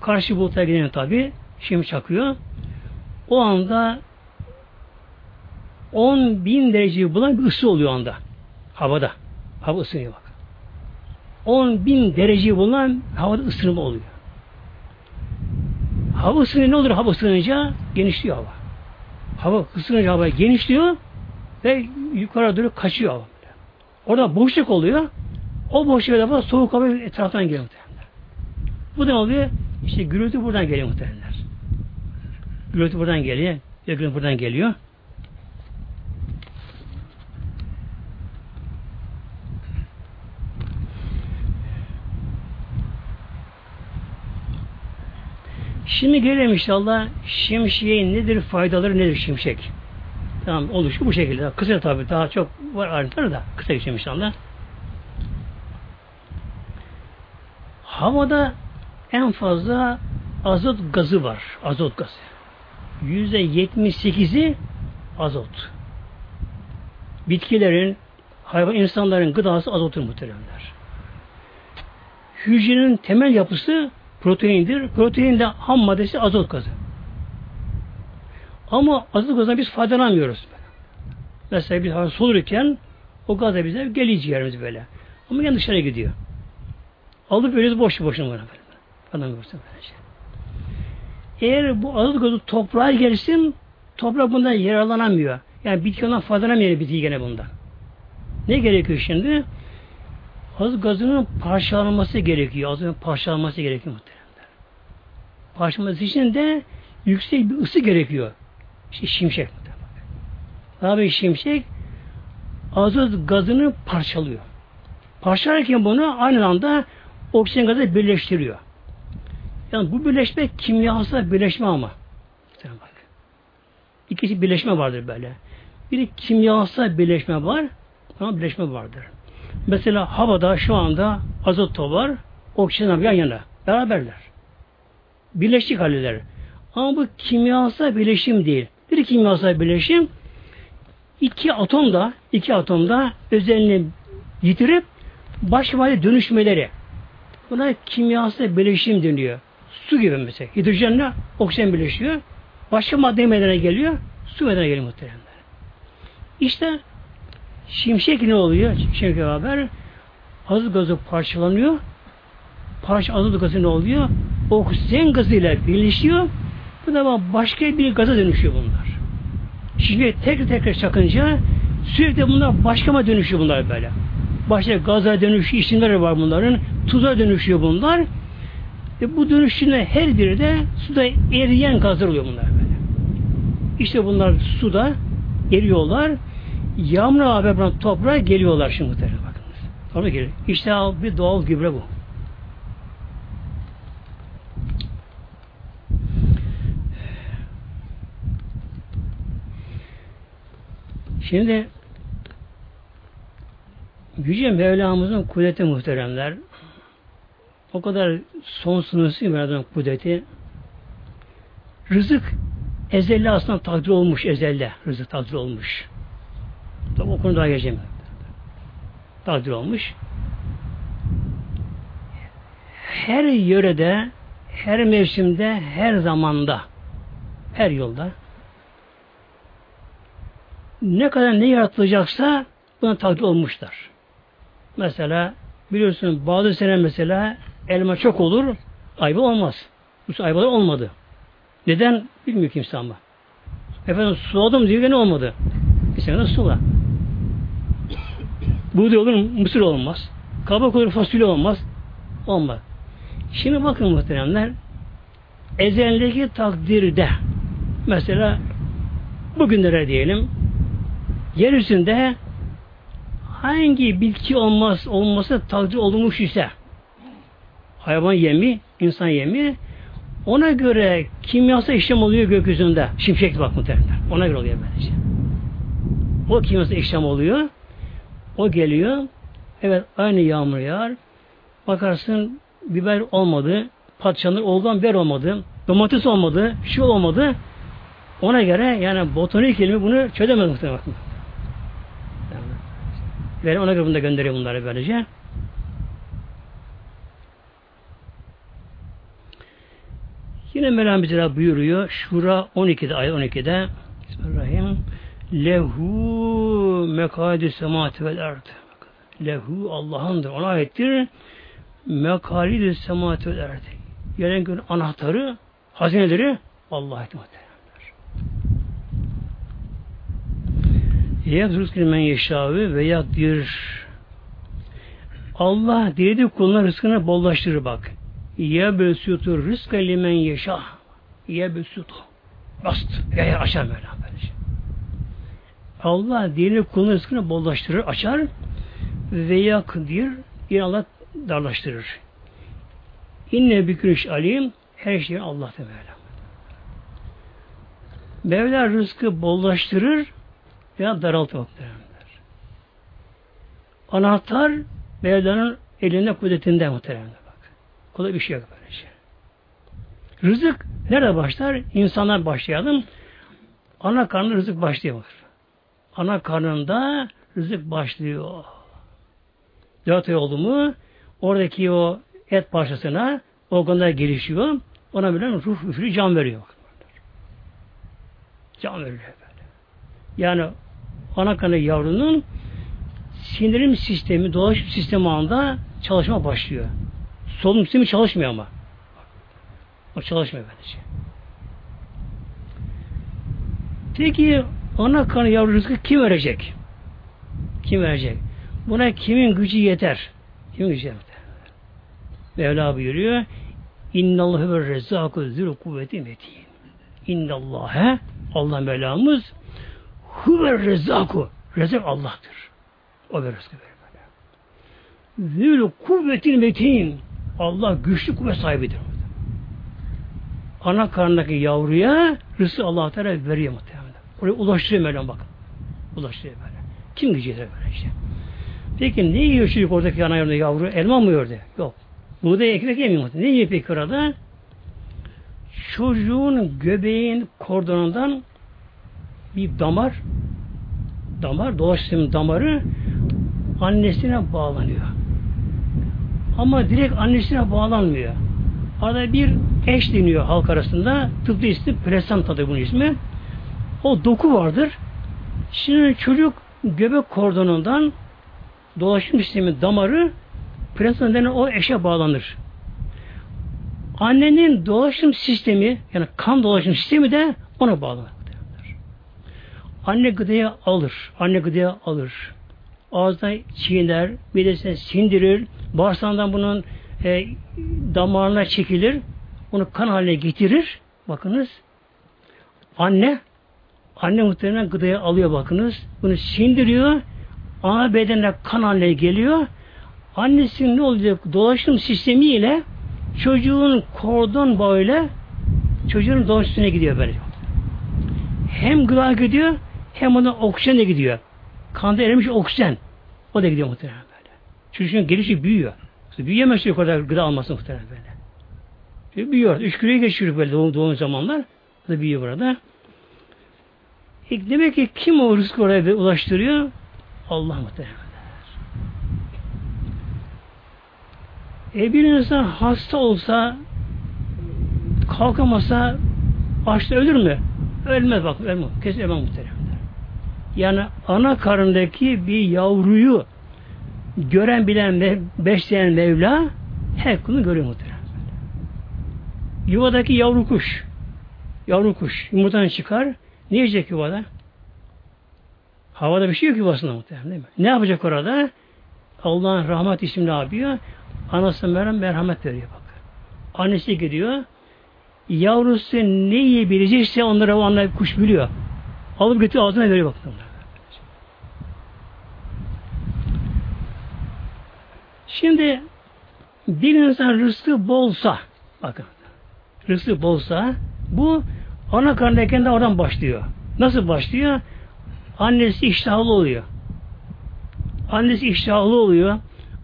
karşı buluta giden tabi şimdi çakıyor. O anda 10 bin dereceyi bulan bir ısı oluyor anda. Havada. Hava ısınıyor bak. 10 bin dereceyi bulan havada ısınma oluyor. Hava ısınınca ne olur hava ısınınca? Genişliyor hava. Hava ısınınca hava genişliyor ve yukarı doğru kaçıyor hava. Orada boşluk oluyor. O boşluğa da soğuk hava etraftan geliyor. Bu da oluyor? İşte gürültü buradan geliyor muhtemelenler. Gürültü buradan geliyor. Gürültü buradan geliyor. Şimdi gelelim inşallah şimşeğin nedir, faydaları nedir şimşek? Tamam oluşu bu şekilde. Kısa tabi daha çok var ayrıntıları da kısa geçeyim inşallah. Havada en fazla azot gazı var. Azot gazı. Yüzde yetmiş sekizi azot. Bitkilerin, hayvan insanların gıdası azotur muhteremler. Hücrenin temel yapısı proteindir. Protein de ham maddesi azot gazı. Ama azot gazından biz faydalanmıyoruz. Mesela bir hava solurken o gaz da bize geliyor ciğerimiz böyle. Ama yan dışarı gidiyor. Alıp veriyoruz boş boşuna böyle. Böylece. Eğer bu azot gazı toprağa gelsin toprak bundan yararlanamıyor. Yani bitki ondan faydalanamıyor bitki gene bundan. Ne gerekiyor şimdi? Azot gazının parçalanması gerekiyor. Azotun parçalanması gerekiyor muhtemelen. Parçalanması için de yüksek bir ısı gerekiyor. İşte şimşek. Ne yapıyor şimşek? Azot gazını parçalıyor. Parçalarken bunu aynı anda oksijen gazı birleştiriyor. Yani bu birleşme kimyasal birleşme ama. Bak. İkisi birleşme vardır böyle. Bir kimyasal birleşme var, ama birleşme vardır. Mesela havada şu anda azot var, oksijen yan yana. Beraberler. Birleşik haldeler. Ama bu kimyasal birleşim değil. Bir kimyasal birleşim iki atom da iki atom da özelliğini yitirip başka dönüşmeleri Buna kimyasal bileşim deniyor. Su gibi mesela. Hidrojenle oksijen birleşiyor. Başka madde meydana geliyor. Su meydana geliyor muhtemelen. İşte şimşek ne oluyor? Şimşek beraber azot gazı parçalanıyor. Parça azot gazı ne oluyor? Oksijen gazıyla birleşiyor. Bu da başka bir gaza dönüşüyor bunlar. Şimdi tekrar tekrar çakınca sürekli bunlar başka mı dönüşüyor bunlar böyle. Başka gaza dönüşüyor, isimleri var bunların. Tuza dönüşüyor bunlar. Ve bu dönüşümde her biri de suda eriyen gazlar oluyor bunlar böyle. İşte bunlar suda eriyorlar. Yağmur haber toprağa geliyorlar şimdi muhtemelen bakınız. Toprağa geliyor. İşte bir doğal gübre bu. Şimdi Yüce Mevlamızın kudreti muhteremler o kadar son sınırsız Mevlamızın kudreti rızık ezelde aslında takdir olmuş ezelde rızık takdir olmuş. Tabi o konuda geleceğim. Takdir olmuş. Her yörede, her mevsimde, her zamanda, her yolda ne kadar ne yaratılacaksa buna takdir olmuşlar. Mesela biliyorsun bazı sene mesela elma çok olur, ayva olmaz. Bu ayvalar olmadı. Neden? Bilmiyor kimse ama. Efendim suladım diye ne olmadı? Bir sene sula. Buğday olur mısır olmaz. Kabak olur fasulye olmaz. Olmaz. Şimdi bakın muhteremler ezeldeki takdirde mesela bugünlere diyelim yeryüzünde hangi bitki olmaz olması takdir olmuş ise hayvan yemi, insan yemi ona göre kimyasal işlem oluyor gökyüzünde. Şimşek bak muhtemelen. Ona göre oluyor böylece. O kimyasal işlem oluyor. O geliyor. Evet aynı yağmur yağar. Bakarsın biber olmadı. Patlıcanlar oldan biber olmadı. Domates olmadı. Şu olmadı. Ona göre yani botanik ilmi bunu çözemez muhtemelen. Ve ona göre bunu da gönderiyor bunları böylece. Yine Mevlam bize buyuruyor. Şura 12'de, ayet 12'de Bismillahirrahmanirrahim. Lehu mekadü semati vel erd. Lehu Allah'ındır. Ona aittir. Mekalidü semati vel erd. Gelen gün anahtarı, hazineleri Allah'a ait Yevzruzkil men yeşâvi ve yakdir. Allah dilediği kuluna rızkını bollaştırır bak. Ya besütü rızka limen yeşâ. Ya besütü. Bast. Ya ya açar böyle. Allah dilediği kuluna rızkını bollaştırır, açar. Ve yakdir. Yine Allah darlaştırır. İnne bükürüş alim. Her şey Allah Teala. Mevla rızkı bollaştırır, veya muhteremler. Anahtar Mevla'nın elinde kudretinde muhteremler Kolay bir şey yok böylece. Rızık nerede başlar? İnsanlar başlayalım. Ana karnında rızık başlıyor. Ana karnında rızık başlıyor. Dört ay oldu mu oradaki o et parçasına organlar gelişiyor. Ona bile ruh üfürü can veriyor. Can veriyor böyle. Yani ana kanı yavrunun sindirim sistemi, dolaşım sistemi anda çalışma başlıyor. Solunum sistemi çalışmıyor ama. O çalışmıyor böylece. Peki ana kanı yavru rızkı kim verecek? Kim verecek? Buna kimin gücü yeter? Kimin gücü yeter? Mevla buyuruyor İnnallâhu ve rezzâku zürü kuvveti metin. İnnallâhe Allah Mevlamız Huve rezzaku. Rezzak Allah'tır. O verir rızkı verir. Zülü kuvvetin metin. Allah güçlü kuvvet sahibidir. Ana karnındaki yavruya rızkı Allah Teala veriyor muhtemelen. Oraya ulaştırıyor Mevlam bakın. Ulaştırıyor böyle. Kim yeter böyle işte. Peki ne yiyor çocuk oradaki ana yavru, yavru? Elma mı yiyor de? Yok. Buğday ekmek yemiyor muhtemelen. Ne yiyor peki orada? Çocuğun göbeğin kordonundan bir damar damar, dolaşım damarı annesine bağlanıyor. Ama direkt annesine bağlanmıyor. Arada bir eş deniyor halk arasında. Tıbbi ismi plasentadır bunun ismi. O doku vardır. Şimdi çocuk göbek kordonundan dolaşım sistemi damarı plasenta denen o eşe bağlanır. Annenin dolaşım sistemi yani kan dolaşım sistemi de ona bağlanır. Anne gıdaya alır. Anne gıdaya alır. Ağzına çiğner, midesine sindirir. Bağırsağından bunun e, damarına çekilir. Onu kan haline getirir. Bakınız. Anne anne muhtemelen gıdaya alıyor bakınız. Bunu sindiriyor. Ana bedenine kan haline geliyor. Annesinin ne olacak? Dolaşım sistemiyle çocuğun kordon bağıyla çocuğun dolaşımına gidiyor böyle. Hem gıda gidiyor hem ona oksijen gidiyor. Kanda erimiş oksijen. O da gidiyor muhtemelen böyle. Çocuğun gelişi büyüyor. Büyüyemez o kadar gıda alması muhtemelen böyle. Büyüyor. Üç kiloyu geçiyor böyle doğum, doğum zamanlar. O da büyüyor burada. E demek ki kim o rızkı oraya ulaştırıyor? Allah muhtemelen. E bir insan hasta olsa kalkamasa açta ölür mü? Ölmez bak ölmez. Kesin ölmez muhtemelen. Yani ana karındaki bir yavruyu gören bilen besleyen Mevla her kulunu görüyor muhtemelen. Yuvadaki yavru kuş yavru kuş yumurtadan çıkar ne yiyecek yuvada? Havada bir şey yok yuvasında muhtemelen değil mi? Ne yapacak orada? Allah'ın rahmet ismi ne yapıyor? Anası merhem merhamet veriyor bak. Annesi gidiyor. Yavrusu ne yiyebilecekse onlara o anne kuş biliyor. Alıp götürüyor ağzına veriyor bak. Şimdi bir insan rızkı bolsa bakın rızkı bolsa bu ana karnındayken de oradan başlıyor. Nasıl başlıyor? Annesi iştahlı oluyor. Annesi iştahlı oluyor.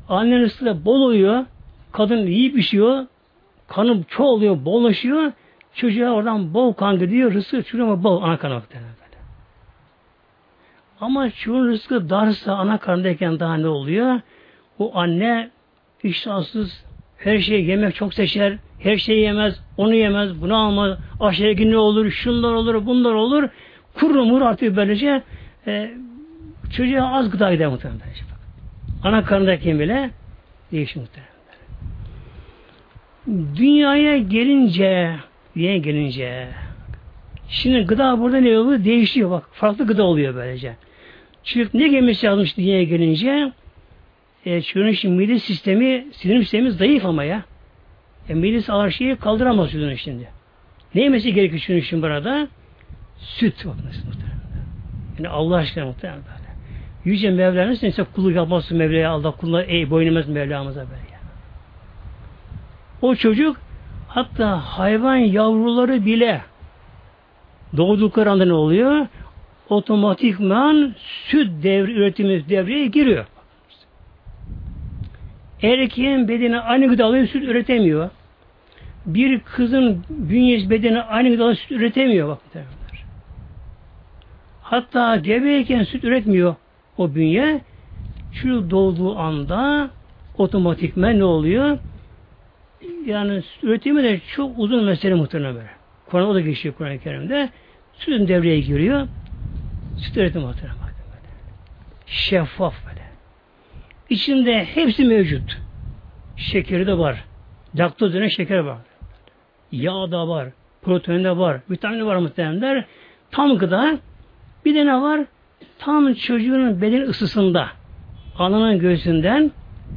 Annenin rızkı da bol oluyor. Kadın iyi pişiyor. Kanı çoğalıyor, bollaşıyor. Çocuğa oradan bol kan gidiyor. Rızkı çocuğa bol ana böyle. Ama çocuğun rızkı darsa ana karnındayken daha ne oluyor? O anne iştahsız her şeyi yemek çok seçer. Her şeyi yemez. Onu yemez. Bunu almaz. Aşırı günü olur. Şunlar olur. Bunlar olur. Kurumur artık böylece e, çocuğa az gıda gider muhtemelen. Ana karnındaki bile değişir muhtemelen. Dünyaya gelince dünyaya gelince şimdi gıda burada ne oluyor? Değişiyor bak. Farklı gıda oluyor böylece. Çünkü ne gemisi yazmış dünyaya gelince e, çocuğun şimdi mide sistemi, sinir sistemi zayıf ama ya. E, midesi ağır şeyi kaldıramaz çocuğun şimdi. Ne yemesi gerekiyor çocuğun şimdi burada? Süt bakınız muhtemelen. Yani Allah aşkına muhtemelen böyle. Yüce Mevla'nın ise kulluk yapması Mevla'ya Allah kuluna ey boynumuz Mevlamıza böyle. Yani. O çocuk hatta hayvan yavruları bile doğdukları anda ne oluyor? Otomatikman süt devri üretimi devreye giriyor. Erkeğin bedeni aynı gıdalı süt üretemiyor. Bir kızın bünyesi bedeni aynı gıdalı süt üretemiyor. Bak, Hatta gebeyken süt üretmiyor o bünye. Şu doğduğu anda otomatikmen ne oluyor? Yani üretimi de çok uzun mesele muhtemelen böyle. Kur'an da geçiyor Kur'an-ı Kerim'de. Sütün devreye giriyor. Süt üretimi muhtemelen. Şeffaf böyle. İçinde hepsi mevcut. Şekeri de var. Laktoz denen şeker var. Yağ da var. Protein de var. Vitamin var muhtemelenler. Tam gıda. Bir de ne var? Tam çocuğun beden ısısında. Ananın göğsünden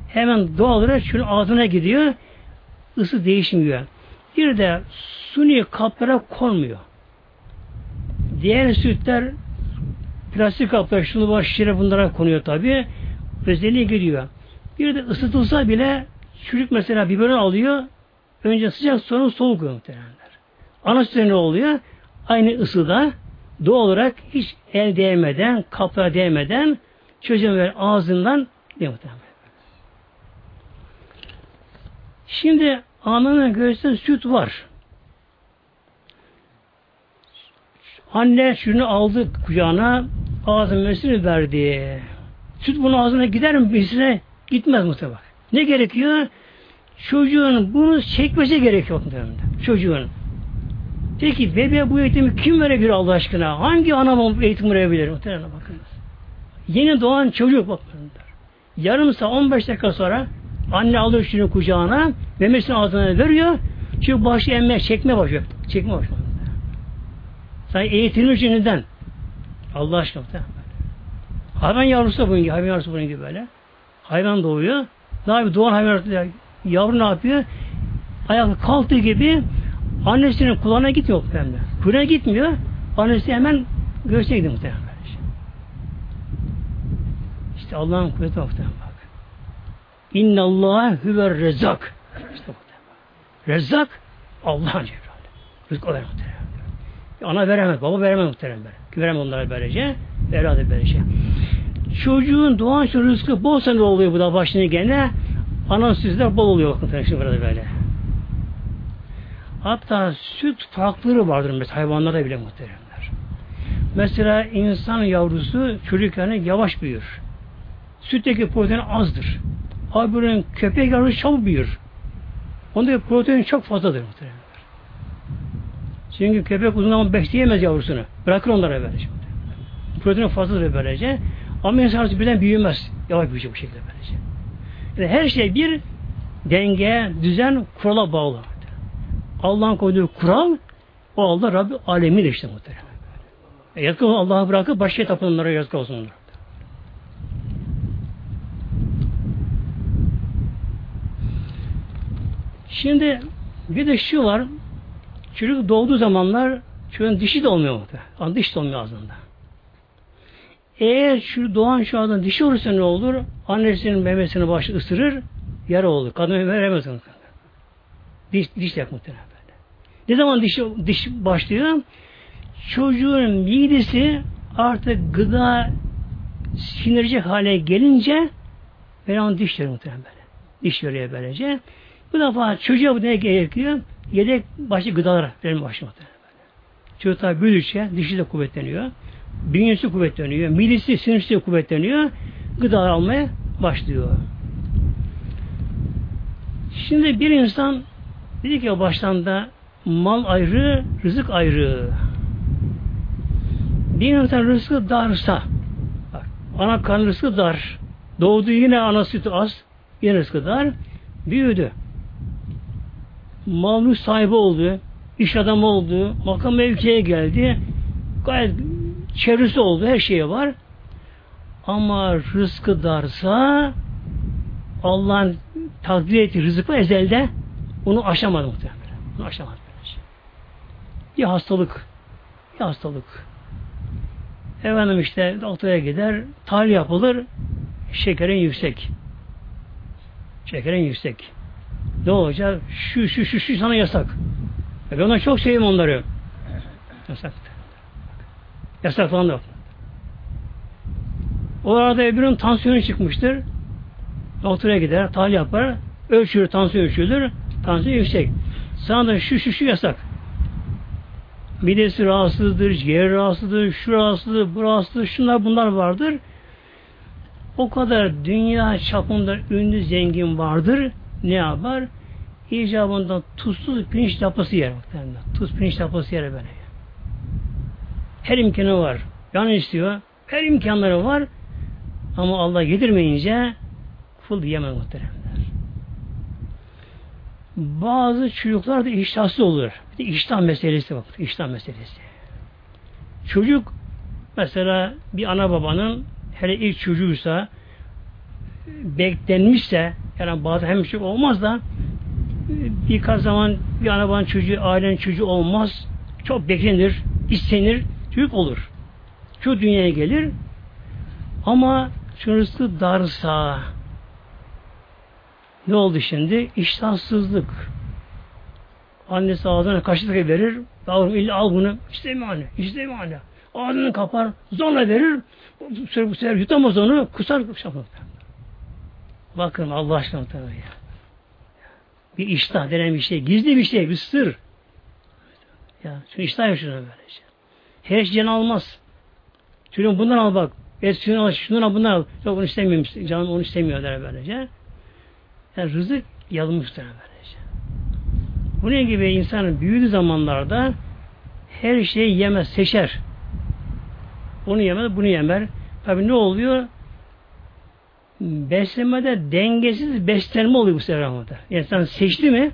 hemen doğal olarak şunun ağzına gidiyor. Isı değişmiyor. Bir de suni kaplara konmuyor. Diğer sütler plastik kaplar, şunu var, şişire bunlara konuyor tabi. Özelliği gidiyor. Bir de ısıtılsa bile çocuk mesela biberon alıyor. Önce sıcak sonra soğuk muhtemelenler. Ana sütü ne oluyor? Aynı ısıda doğal olarak hiç el değmeden, kaplara değmeden çocuğun böyle ağzından ne muhtemelen. Şimdi ananın göğsünde süt var. Anne şunu aldı kucağına ağzın mesini verdi. Süt bunun ağzına gider mi birisine? Gitmez muhtemelen. Ne gerekiyor? çocuğun bunu çekmesi gerekiyor. Çocuğun. Peki bebeğe bu eğitimi kim verebilir Allah aşkına? Hangi ana bu eğitim verebilir? Muhtemelen bakınız. Yeni doğan çocuk bakın. Yarım saat 15 dakika sonra anne alıyor şunu kucağına memesini ağzına veriyor. Çünkü başı emme çekme başlıyor. Çekme başlıyor. Sen eğitilmiş neden? Allah aşkına. Hayvan yavrusu bunun gibi, hayvan yavrusu bunun gibi böyle. Hayvan doğuyor. Ne yapıyor? Doğan hayvan yavru ne yapıyor? Ayakta kalktığı gibi annesinin kulağına gitmiyor muhtemelen. Kulağına gitmiyor. Annesi hemen göğsüne gidiyor muhtemelen. İşte Allah'ın kuvveti muhtemelen bak. İnna Allah huver rezzak. İşte Rezzak Allah'ın Cebrail. Rızk o vermek Ana veremez, baba veremez muhtemelen. Veremez onlara böylece. Evladı böylece. Çocuğun doğan şu rızkı bolsa ne oluyor bu da başına gene? Ana sütler bol oluyor bakın şimdi burada böyle. Hatta süt farkları vardır mesela hayvanlarda bile muhteremler. Mesela insan yavrusu çocukken yavaş büyür. Sütteki protein azdır. Abi köpek yavrusu çabuk büyür. Onda protein çok fazladır muhteremler. Çünkü köpek uzun zaman besleyemez yavrusunu. Bırakır onlara böylece. Protein fazladır böylece. Ama insan birden büyümez. Yavaş büyüyecek bu şekilde böylece. Yani her şey bir denge, düzen, kurala bağlı. Allah'ın koyduğu kural o Allah Rabbi alemin işte muhtemelen. E, yazık Allah'a bırakıp başka tapınanlara yazık olsun onlar. Şimdi bir de şu var. Çocuk doğduğu zamanlar çocuğun dişi de olmuyor muhtemelen. Diş de olmuyor ağzında. Eğer şu doğan şu anda dişi olursa ne olur? Annesinin memesini başı ısırır, yara olur. Kadın veremez onu. Diş, diş yak muhtemelen. Ne zaman diş, diş başlıyor? Çocuğun midesi artık gıda sinirecek hale gelince ben diş verir muhtemelen böyle. Diş veriyor böylece. Bu defa çocuğa bu ne gerekiyor? Yedek başlı gıdalar muhtemelen böyle. Çocuk tabi büyüdükçe dişi de kuvvetleniyor bünyesi kuvvetleniyor, midesi, sinirsi kuvvetleniyor, gıda almaya başlıyor. Şimdi bir insan dedi ki baştan da mal ayrı, rızık ayrı. Bir insan rızkı darsa, bak, ana kan rızkı dar, doğdu yine ana sütü az, yine rızkı dar, büyüdü. Mal sahibi oldu, iş adamı oldu, makam mevkiye geldi, gayet çevresi oldu, her şeye var. Ama rızkı darsa Allah'ın takdir ettiği rızık var ezelde onu aşamadı muhtemelen. Onu aşamadı. Bir hastalık. Bir hastalık. Efendim işte doktora gider, tahlil yapılır, şekerin yüksek. Şekerin yüksek. Ne olacak? Şu, şu, şu, şu sana yasak. E ben ona çok sevim onları. Yasak. Yasaklandı. O arada öbürünün tansiyonu çıkmıştır. Doktora gider, tahlil yapar, ölçülür, tansiyon ölçülür, tansiyon yüksek. Sana da şu şu şu yasak. Midesi rahatsızdır, ciğer rahatsızdır, şu rahatsızdır, bu rahatsızdır, şunlar bunlar vardır. O kadar dünya çapında ünlü zengin vardır. Ne yapar? İcabında tuzsuz pirinç lapası yer. Tuz pirinç lapası yer böyle. Her imkanı var. Can istiyor. Her imkanları var. Ama Allah yedirmeyince kul yiyemez muhteremler. Bazı çocuklar da iştahsız olur. Bir de iştah meselesi bak. İştah meselesi. Çocuk mesela bir ana babanın hele ilk çocuğuysa beklenmişse yani bazı hem şey olmaz da birkaç zaman bir ana babanın çocuğu ailenin çocuğu olmaz. Çok beklenir, istenir. Çocuk olur. Şu dünyaya gelir ama şurası darsa ne oldu şimdi? İştahsızlık. Annesi ağzına kaşık verir. Yavrum illa al bunu. İstemiyor anne. İstemiyor anne. Ağzını kapar. Zorla verir. Bu sefer, bu sefer yutamaz onu. Kusar. Bakın Allah aşkına tabii. Bir iştah denen bir şey. Gizli bir şey. Bir sır. Ya, şu iştah yaşıyor böylece. Her şey canı almaz. Çocuğum bundan al bak. Et şunu al, şundan al, bundan al. Yok onu istemiyorum. Canım onu istemiyor der böylece. Yani rızık Yazılmıştır böylece. Bunun gibi insanın büyüdüğü zamanlarda her şeyi yemez, seçer. Onu yemez, bunu yemer. Tabi ne oluyor? Beslemede dengesiz beslenme oluyor bu sefer. İnsan seçti mi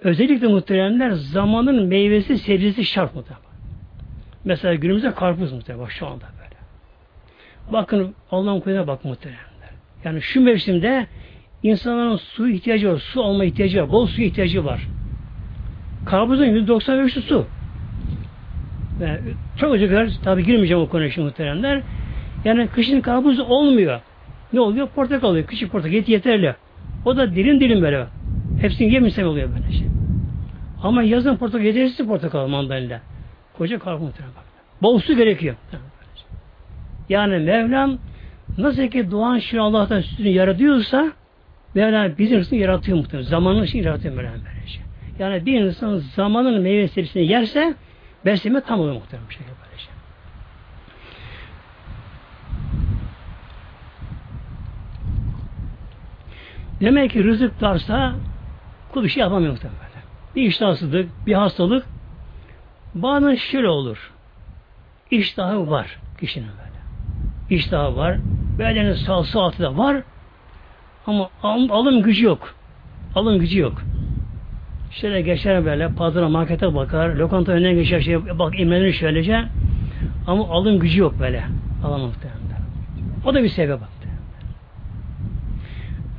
özellikle muhteremler zamanın meyvesi, sebzesi şart muhtemelen. Mesela günümüzde karpuz muhtemelen şu anda böyle. Bakın Allah'ın kuyuna bak muhteremler. Yani şu mevsimde insanların su ihtiyacı var, su alma ihtiyacı var, bol su ihtiyacı var. Karpuzun %95'i su. Yani çok acıklar, tabi girmeyeceğim o konuya şimdi muhteremler. Yani kışın karpuz olmuyor. Ne oluyor? Portakal oluyor. Küçük portakal yeterli. O da dilim dilim böyle. Hepsini yemişsem oluyor böyle şey. Ama yazın portakal yetersiz portakal mandalina. Koca muhterem bak. Bol su gerekiyor. Yani Mevlam nasıl ki doğan şu Allah'tan sütünü yaratıyorsa Mevlam bizim için yaratıyor muhtemelen. Zamanın için yaratıyor Mevlam böylece. Yani bir insan zamanın meyvesini yerse besleme tam oluyor muhtemelen bir şekilde böylece. Demek ki rızık darsa kul bir şey yapamıyor muhtemelen. Bir iştahsızlık, bir hastalık bazen şöyle olur. İştahı var kişinin böyle. İştahı var. Bedenin sağ saati de var. Ama alım gücü yok. Alım gücü yok. Şöyle geçer böyle pazara markete bakar, lokanta önüne geçer şey bak imrenir şöylece. Ama alım gücü yok böyle. Alamaz O da bir sebep bak.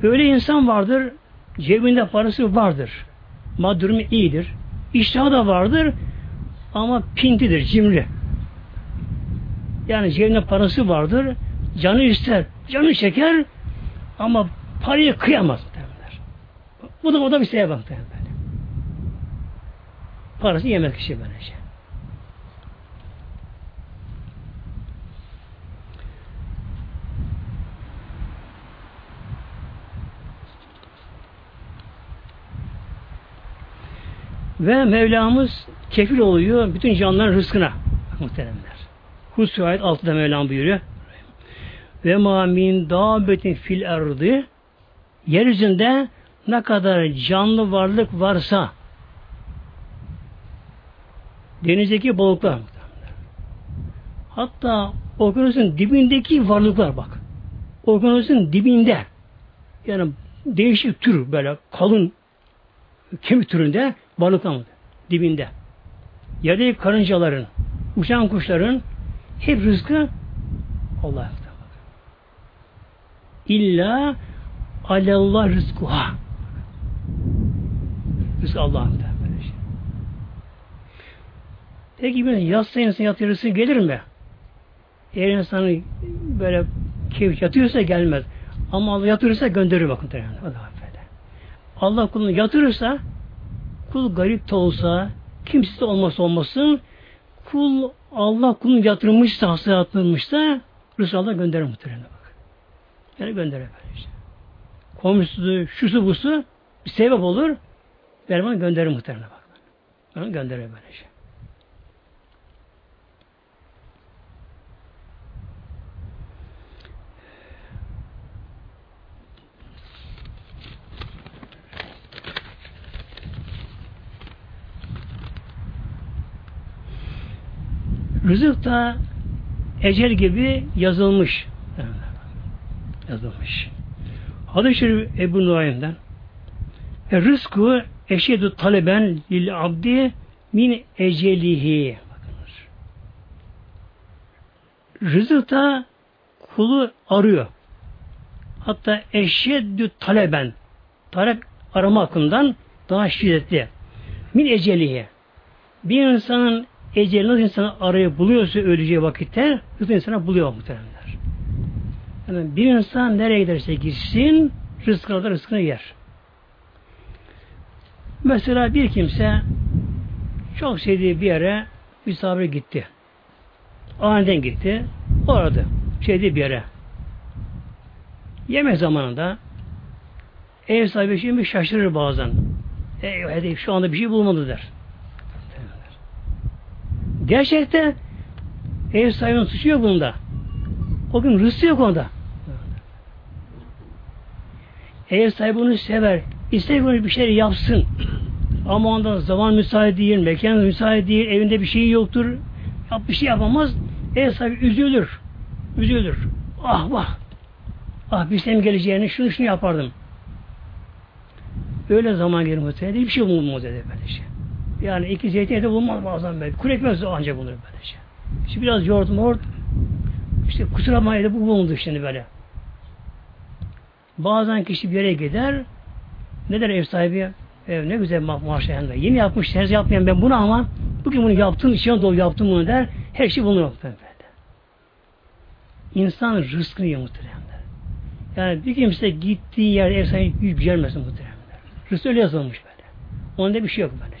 Öyle insan vardır, cebinde parası vardır. Maddi durumu iyidir. İştahı da vardır ama pintidir, cimri. Yani cebinde parası vardır, canı ister, canı çeker ama parayı kıyamaz derler. Bu da o da bir derler. Parası yemek kişi böylece. Ve Mevlamız kefil oluyor bütün canlıların rızkına. Muhteremler. Hus ayet 6'da Mevlam buyuruyor. Ve ma min dabetin fil erdi yeryüzünde ne kadar canlı varlık varsa denizdeki balıklar hatta okyanusun dibindeki varlıklar bak. Okyanusun dibinde yani değişik tür böyle kalın kemik türünde balıklar mı? Dibinde. Yerdeki karıncaların, uçan kuşların hep rızkı Allah'a İlla alallah rızkuha. Rızkı Allah'ın. Peki bir yatsa insan yatırısı gelir mi? Eğer insanı böyle keyif yatıyorsa gelmez. Ama Allah yatırırsa gönderir bakın. Allah, Allah kulunu yatırırsa kul garip de olsa kimsesiz olmasa olmasın kul Allah kulunu yatırmışsa hasta yatırmışsa Resulullah gönderir muhtemelen bak. Yani gönderir böyle işte. Komşusu, şusu busu bir sebep olur. Derman gönderir muhtemelen bak. Onu gönderir böyle şey. Rızık da ecel gibi yazılmış. Yazılmış. Hadis-i Ebu Nuaym'den e, rızkı eşyedü taleben lil abdi min ecelihi. Bakınız. Rızık da kulu arıyor. Hatta eşyeddü taleben talep arama hakkından daha şiddetli. Min ecelihi. Bir insanın eceli nasıl insanı arayıp buluyorsa öleceği vakitte hızlı insana buluyor muhtemelenler. Yani bir insan nereye giderse gitsin rızkını da rızkını yer. Mesela bir kimse çok sevdiği bir yere misafir gitti. Aniden gitti. Orada sevdiği bir yere. Yeme zamanında ev sahibi şimdi şaşırır bazen. E, şu anda bir şey bulmadı der. Gerçekte ev sahibinin suçu yok bunda. O gün rızkı yok onda. Ev sahibi onu sever. İster bunu bir şey yapsın. Ama ondan zaman müsait değil, mekan müsait değil, evinde bir şey yoktur. Yap, bir şey yapamaz. Ev sahibi üzülür. Üzülür. Ah vah. Ah bilsem geleceğini şunu şunu yapardım. Öyle zaman gelir muhtemelen. Hiçbir şey bulunmaz dedi. Yani iki zeytin eti bulunmaz bazen böyle. Kuru ekmek ancak bulunur böylece. İşte biraz yoğurt mort. İşte kusura mayede bu bulundu şimdi böyle. Bazen kişi bir yere gider. Ne der ev sahibi? Ev ne güzel ma maşallah. Yeni yapmış, ters yapmayan ben bunu ama bugün bunu yaptım, içine dolu yaptım bunu der. Her şey bulunur. Böyle. İnsan rızkını yiyor muhteremler. Yani bir kimse gittiği yer ev sahibi yüz gelmesin muhteremler. Rızkı öyle yazılmış böyle. Onda bir şey yok böyle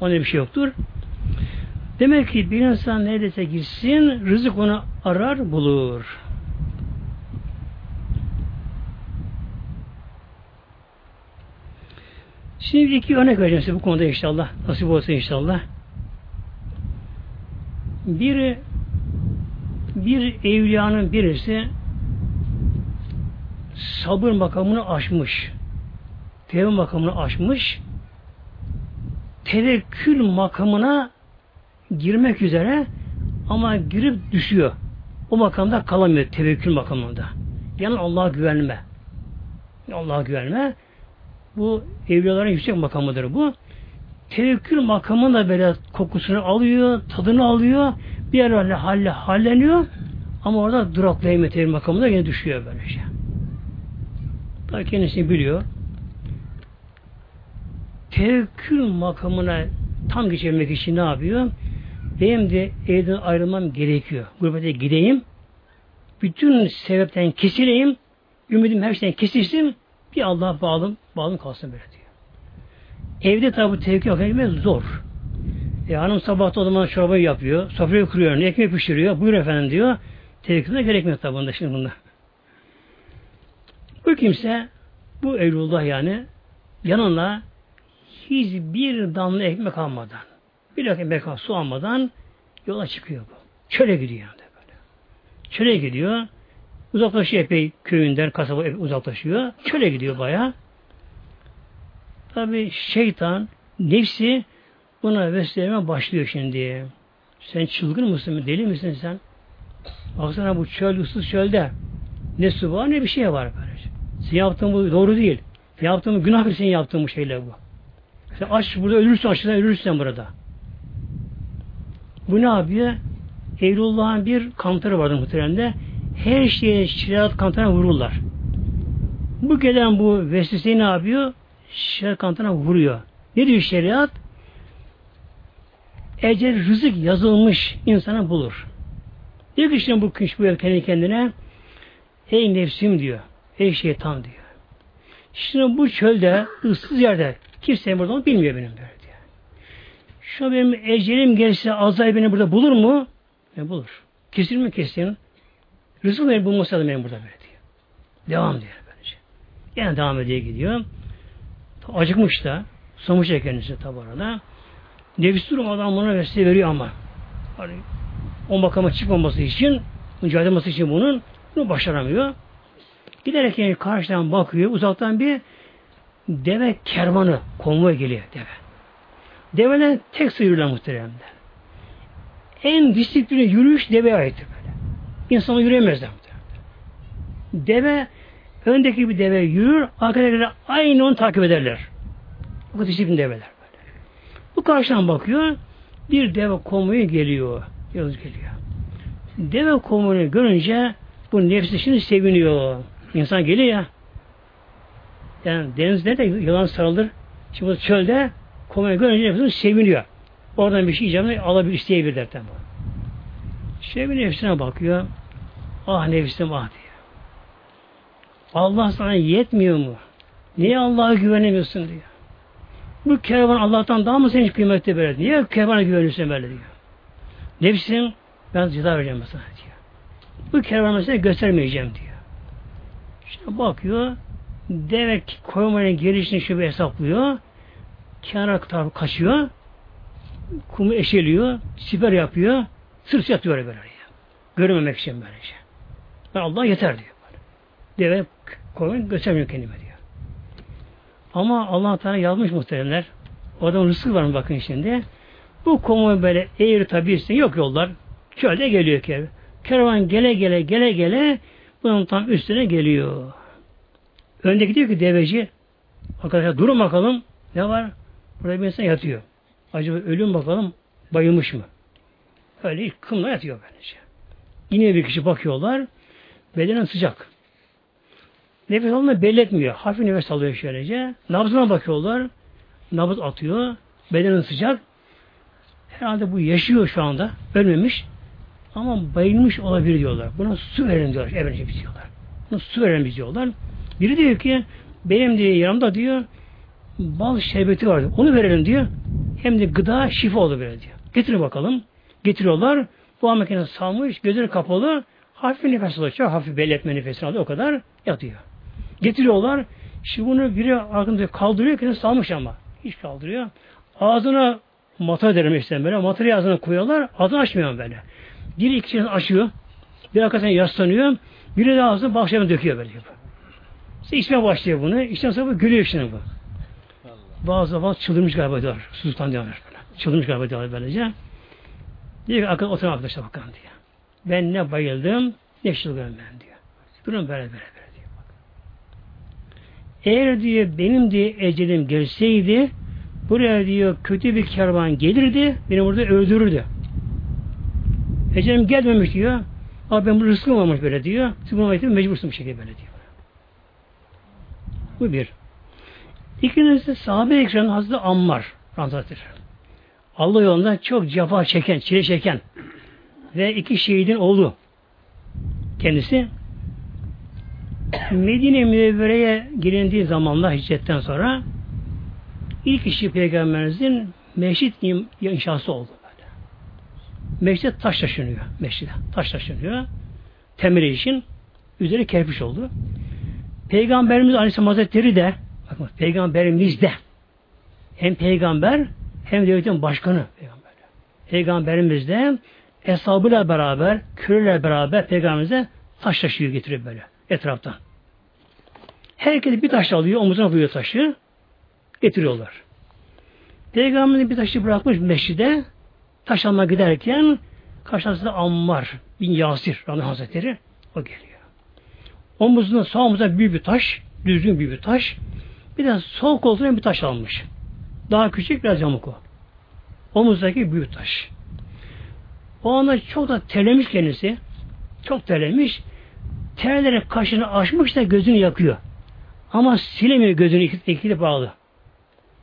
Onda bir şey yoktur. Demek ki bir insan neredeyse gitsin, rızık onu arar, bulur. Şimdi iki örnek vereceğim size bu konuda inşallah. Nasip olsa inşallah. Biri bir evliyanın birisi sabır makamını aşmış. Tevbe makamını aşmış. Tevekkül makamına girmek üzere ama girip düşüyor. O makamda kalamıyor tevekkül makamında. Yani Allah'a güvenme. Allah'a güvenme. Bu evliyaların yüksek makamıdır bu. Tevekkül makamında böyle kokusunu alıyor, tadını alıyor. Bir yerlerle halle halleniyor. Ama orada duraklayamıyor tevekkül makamında yine düşüyor böyle şey. Tabi kendisini biliyor. Tevekkül makamına tam geçirmek için ne yapıyor? Benim de evden ayrılmam gerekiyor. Gurbete gideyim. Bütün sebepten kesileyim. Ümidim her şeyden kesilsin. Bir Allah'a bağlım, bağlım kalsın böyle diyor. Evde tabi tevekkül etmek zor. E, hanım sabahta o zaman çorbayı yapıyor, sofrayı kuruyor, ekmek pişiriyor, buyur efendim diyor. Tevekkülüne gerekmiyor tabi bunda şimdi bunda. Bu kimse, bu Eylullah yani, yanına hiçbir damla ekmek almadan, bir ekmek su almadan yola çıkıyor bu. Çöle gidiyor yani böyle. Çöle gidiyor. Uzaklaşıyor epey köyünden, kasaba uzaklaşıyor. Çöle gidiyor baya. Tabi şeytan, nefsi buna vesile başlıyor şimdi. Sen çılgın mısın, deli misin sen? Baksana bu çöl, ıssız çölde. Ne su var ne bir şey var böyle. Sen yaptığın bu doğru değil. Sen yaptığın günah bir senin yaptığın bu şeyler bu. Sen aç burada ölürsün, açlıktan ölürsün burada. Bu ne yapıyor? Evlullah'ın bir kantarı vardı muhteremde. Her şeye şeriat kantarına vururlar. Bu gelen bu vesveseyi ne yapıyor? Şeriat kantarına vuruyor. Ne diyor şeriat? Ecel rızık yazılmış insana bulur. Diyor ki işte bu kış bu kendi kendine Ey nefsim diyor. Ey şeytan diyor. Şimdi bu çölde, ıssız yerde kimse burada bilmiyor benim böyle diyor. Şu benim ecelim gelse azay beni burada bulur mu? E bulur. Kesin mi kesin? Rızık beni bulmasa da beni burada böyle diyor. Devam diyor böylece. Yani devam ediyor gidiyor. Acıkmış da. Da kendisi tabi arada. Nefis durmadan buna vesile veriyor ama. Hani o makama çıkmaması için, mücadele için bunun bunu başaramıyor. Giderek yani karşıdan bakıyor, uzaktan bir deve kervanı, konvoy geliyor deve. Develer tek sıyırırlar muhteremler. En disiplinli yürüyüş deveye aittir böyle. İnsanı yürüyemezler muhteremler. Deve öndeki bir deve yürür, arkadakiler aynı onu takip ederler. Bu disiplin develer böyle. Bu karşıdan bakıyor, bir deve konvoyu geliyor. Yavuz geliyor. Deve konvoyunu görünce bu nefsi şimdi seviniyor. İnsan geliyor ya. Yani denizde de yılan sarılır. Şimdi bu çölde konvoyu görünce nefsi seviniyor. Oradan bir şey icabını alabilir, isteyebilir bu. Şöyle nefsine bakıyor. Ah nefsim ah diyor. Allah sana yetmiyor mu? Niye Allah'a güvenemiyorsun diyor. Bu kervan Allah'tan daha mı senin kıymetli böyle? Niye kervana güveniyorsun böyle diyor. Nefsin ben ceza vereceğim sana diyor. Bu kervanı size göstermeyeceğim diyor. İşte bakıyor deve koymanın gelişini şöyle hesaplıyor. Kenara tarafı kaçıyor. Kumu eşeliyor. Siper yapıyor. Sırt yatıyor böyle. Görmemek için böylece. Ben Allah yeter diyor. Deve Koyun götüremiyor kendime diyor. Ama allah Teala yazmış muhteremler. O adam rızkı var mı bakın şimdi. Bu komu böyle eğri tabi yok yollar. Çölde geliyor kervan. Kervan gele gele gele gele bunun tam üstüne geliyor. Önde gidiyor ki deveci arkadaşlar durun bakalım ne var? Burada bir insan yatıyor. Acaba ölüm bakalım bayılmış mı? Öyle kımla yatıyor böylece. Yine bir kişi bakıyorlar. Bedenen sıcak. Nefes almayı belli etmiyor. Hafif nefes alıyor şöylece. Nabzına bakıyorlar. Nabız atıyor. Bedenen sıcak. Herhalde bu yaşıyor şu anda. Ölmemiş. Ama bayılmış olabilir diyorlar. Buna su verin diyorlar. Evrenci diyorlar. Buna su verin diyorlar. Biri diyor ki benim diye yanımda diyor bal şerbeti var. Onu verelim diyor. Hem de gıda şifa olur böyle diyor. Getirin bakalım. Getiriyorlar. Bu makinesi salmış. Gözleri kapalı. Hafif nefes. Çok hafif belli etme alıyor. O kadar yatıyor. Getiriyorlar. Şimdi bunu biri arkamda kaldırıyor. Kendisi salmış ama. Hiç kaldırıyor. Ağzına mata derim işte böyle. Matayı ağzına koyuyorlar. Ağzını açmıyor böyle. Biri ikisini açıyor. Bir arkasına yaslanıyor. Biri de ağzına bahşeme döküyor böyle. İşte içmeye başlıyor bunu. İçten sonra bu gülüyor şimdi bu. Bazı zaman çıldırmış galiba diyorlar. Susuzdan diyorlar böyle. Çıldırmış galiba diyorlar böylece. Diyor ki akıl oturun arkadaşlar bakın diyor. Ben ne bayıldım ne çılgınım ben diyor. Durun böyle böyle böyle diyor. Bak. Eğer diyor benim diye ecelim gelseydi buraya diyor kötü bir kervan gelirdi beni burada öldürürdü. Ecelim gelmemiş diyor. Ama ben bu rızkım olmuş böyle diyor. Siz buna mecbursun bir şekilde böyle diyor. Bu bir. İkincisi sahabe ekranı Hazreti Ammar Hazretleri. Allah yolunda çok cefa çeken, çile çeken ve iki şehidin oğlu kendisi Medine Münevvere'ye girildiği zamanlar hicretten sonra ilk işi Peygamberimizin meşrit inşası oldu. Böyle. Meşrit taş taşınıyor. Meşride taş taşınıyor. Temeli için üzeri kerpiç oldu. Peygamberimiz Aleyhisselam Hazretleri de bakın Peygamberimiz de hem peygamber hem devletin başkanı peygamber. Peygamberimiz de eshabıyla beraber, küreyle beraber peygamberimize taş taşıyor getiriyor böyle etraftan. Herkes bir taş alıyor, omuzuna koyuyor taşı, getiriyorlar. Peygamberimiz bir taşı bırakmış meşride, taş alma giderken karşısında Ammar bin Yasir Rahman Hazretleri o geliyor. Omuzunda sağ omuzda büyük bir taş, düzgün büyük bir taş, bir de sol koltuğuna bir taş almış. Daha küçük biraz yamuk o. Omuzdaki büyük taş. O anda çok da terlemiş kendisi. Çok terlemiş. Terlerin kaşını açmış da gözünü yakıyor. Ama silemiyor gözünü iki, ikili bağlı.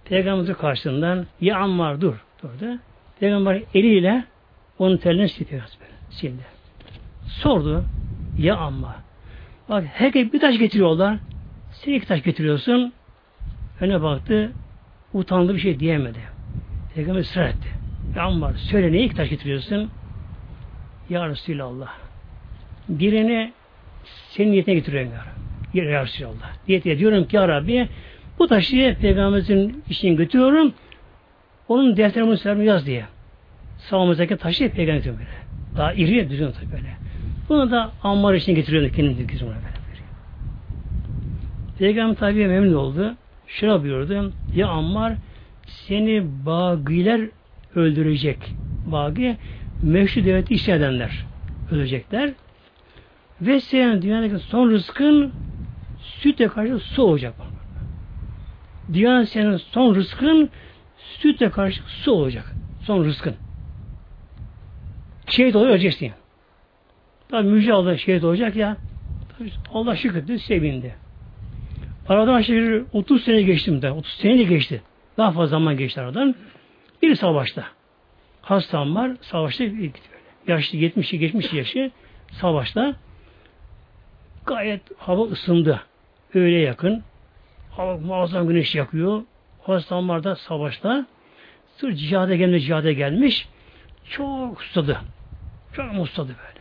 Peygamberimizin karşısından ya Ammar dur. Durdu. Peygamber eliyle onun terlerini siliyor. Sildi. Sordu. Ya Ammar. Bak herkes bir taş getiriyorlar. Sen iki taş getiriyorsun. Öne baktı. Utandı bir şey diyemedi. Peygamber ısrar etti. Ammar söyle neyi iki taş getiriyorsun? Ya Resulallah. Birini senin niyetine getiriyorum ya Rabbi. Ya Resulallah. Niyet ediyorum ki ya Rabbi bu taşı Peygamberimizin için götürüyorum. Onun defterini bunu yaz diye. Sağımızdaki taşı Peygamberimizin böyle. Daha iri düzgün tabi böyle. Bunu da Ammar için getiriyordu kendini kızım böyle. Peygamber tabi memnun oldu. Şuna buyurdu. Ya Ammar seni bagiler öldürecek. Bagi meşru devleti işledenler ölecekler. Ve senin dünyadaki son rızkın sütle karşı su olacak. Dünyada senin son rızkın sütle karşı su olacak. Son rızkın. Şehit oluyor öleceksin. Tabi müjde aldı şehit olacak ya. Tabii Allah şükür sevindi. Aradan aşağı 30 sene geçtim de. 30 sene de geçti. Daha fazla zaman geçti aradan. Bir savaşta. Hastam var. Savaşta böyle. Yaşlı 70 geçmiş yaşı. Savaşta gayet hava ısındı. Öyle yakın. Hava muazzam güneş yakıyor. Hastam var da savaşta. Sırf cihada gelmiş, cihada gelmiş. Çok ustadı. Çok ustadı böyle.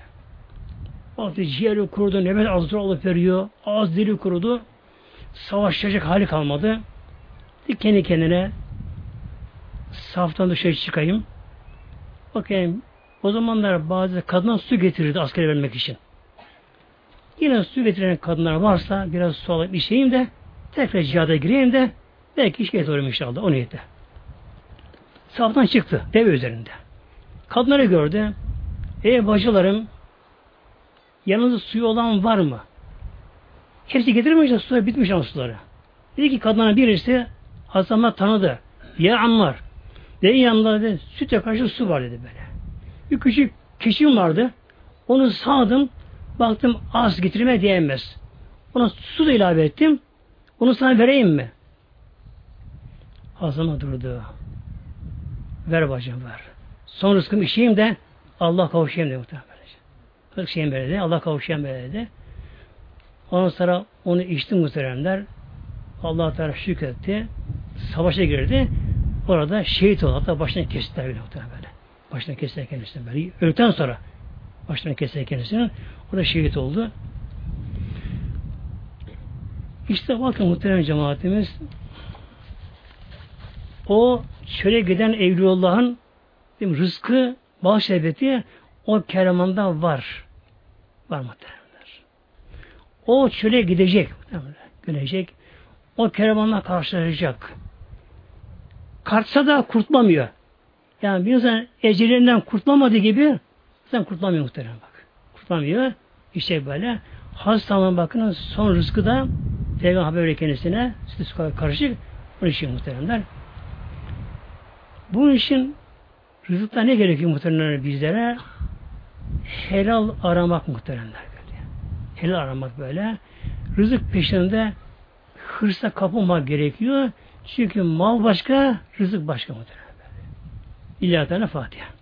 Baktı ciğeri kurudu, nefes az alıp veriyor. Ağız dili kurudu. Savaşacak hali kalmadı. Kendi kendine saftan dışarı çıkayım. Bakayım o zamanlar bazı kadına su getirirdi askere vermek için. Yine su getiren kadınlar varsa biraz su alıp içeyim de tekrar cihada gireyim de belki iş getiririm inşallah o niyette. Saftan çıktı deve üzerinde. Kadınları gördü. Ey bacılarım yanınızda suyu olan var mı? Hepsi getirmemişler suya bitmiş ama suları. Dedi ki kadına birisi Hasan'la tanıdı. Ya Ammar. Dedi yanında dedi, sütle karşı su var dedi böyle. Bir küçük keçim vardı. Onu sağdım. Baktım az getirme diyemez. Ona su da ilave ettim. Onu sana vereyim mi? Hasan'a durdu. Ver bacım ver. Son rızkımı işeyim de Allah kavuşayım dedi muhtemelen. Şeyim böyle dedi. Allah kavuşayım böyle dedi. Ondan sonra onu içti muhteremler. Allah Teala şükretti. Savaşa girdi. Orada şehit oldu. Hatta başına kestiler bile böyle. Başına kestiler kendisini böyle. Öldükten sonra başına kestiler kendisini. O da şehit oldu. İşte bakın muhterem cemaatimiz o çöle giden Evliyullah'ın rızkı, bal şerbeti o keremanda var. Var muhteremler. O çöle gidecek. Gidecek. O kervanla karşılaşacak. Kartsa da kurtlamıyor. Yani bir insan ecelinden kurtulamadığı gibi sen kurtulamıyor muhterem bak. Kurtulamıyor. İşte böyle hastalığın bakın son rızkı da Peygamber haber kendisine karışık onun için muhteremler. Bunun için rızıkta ne gerekiyor muhteremler bizlere? Helal aramak muhteremler böyle. Helal aramak böyle. Rızık peşinde hırsa kapılmak gerekiyor. Çünkü mal başka, rızık başka muhterem. İlahi Fatiha.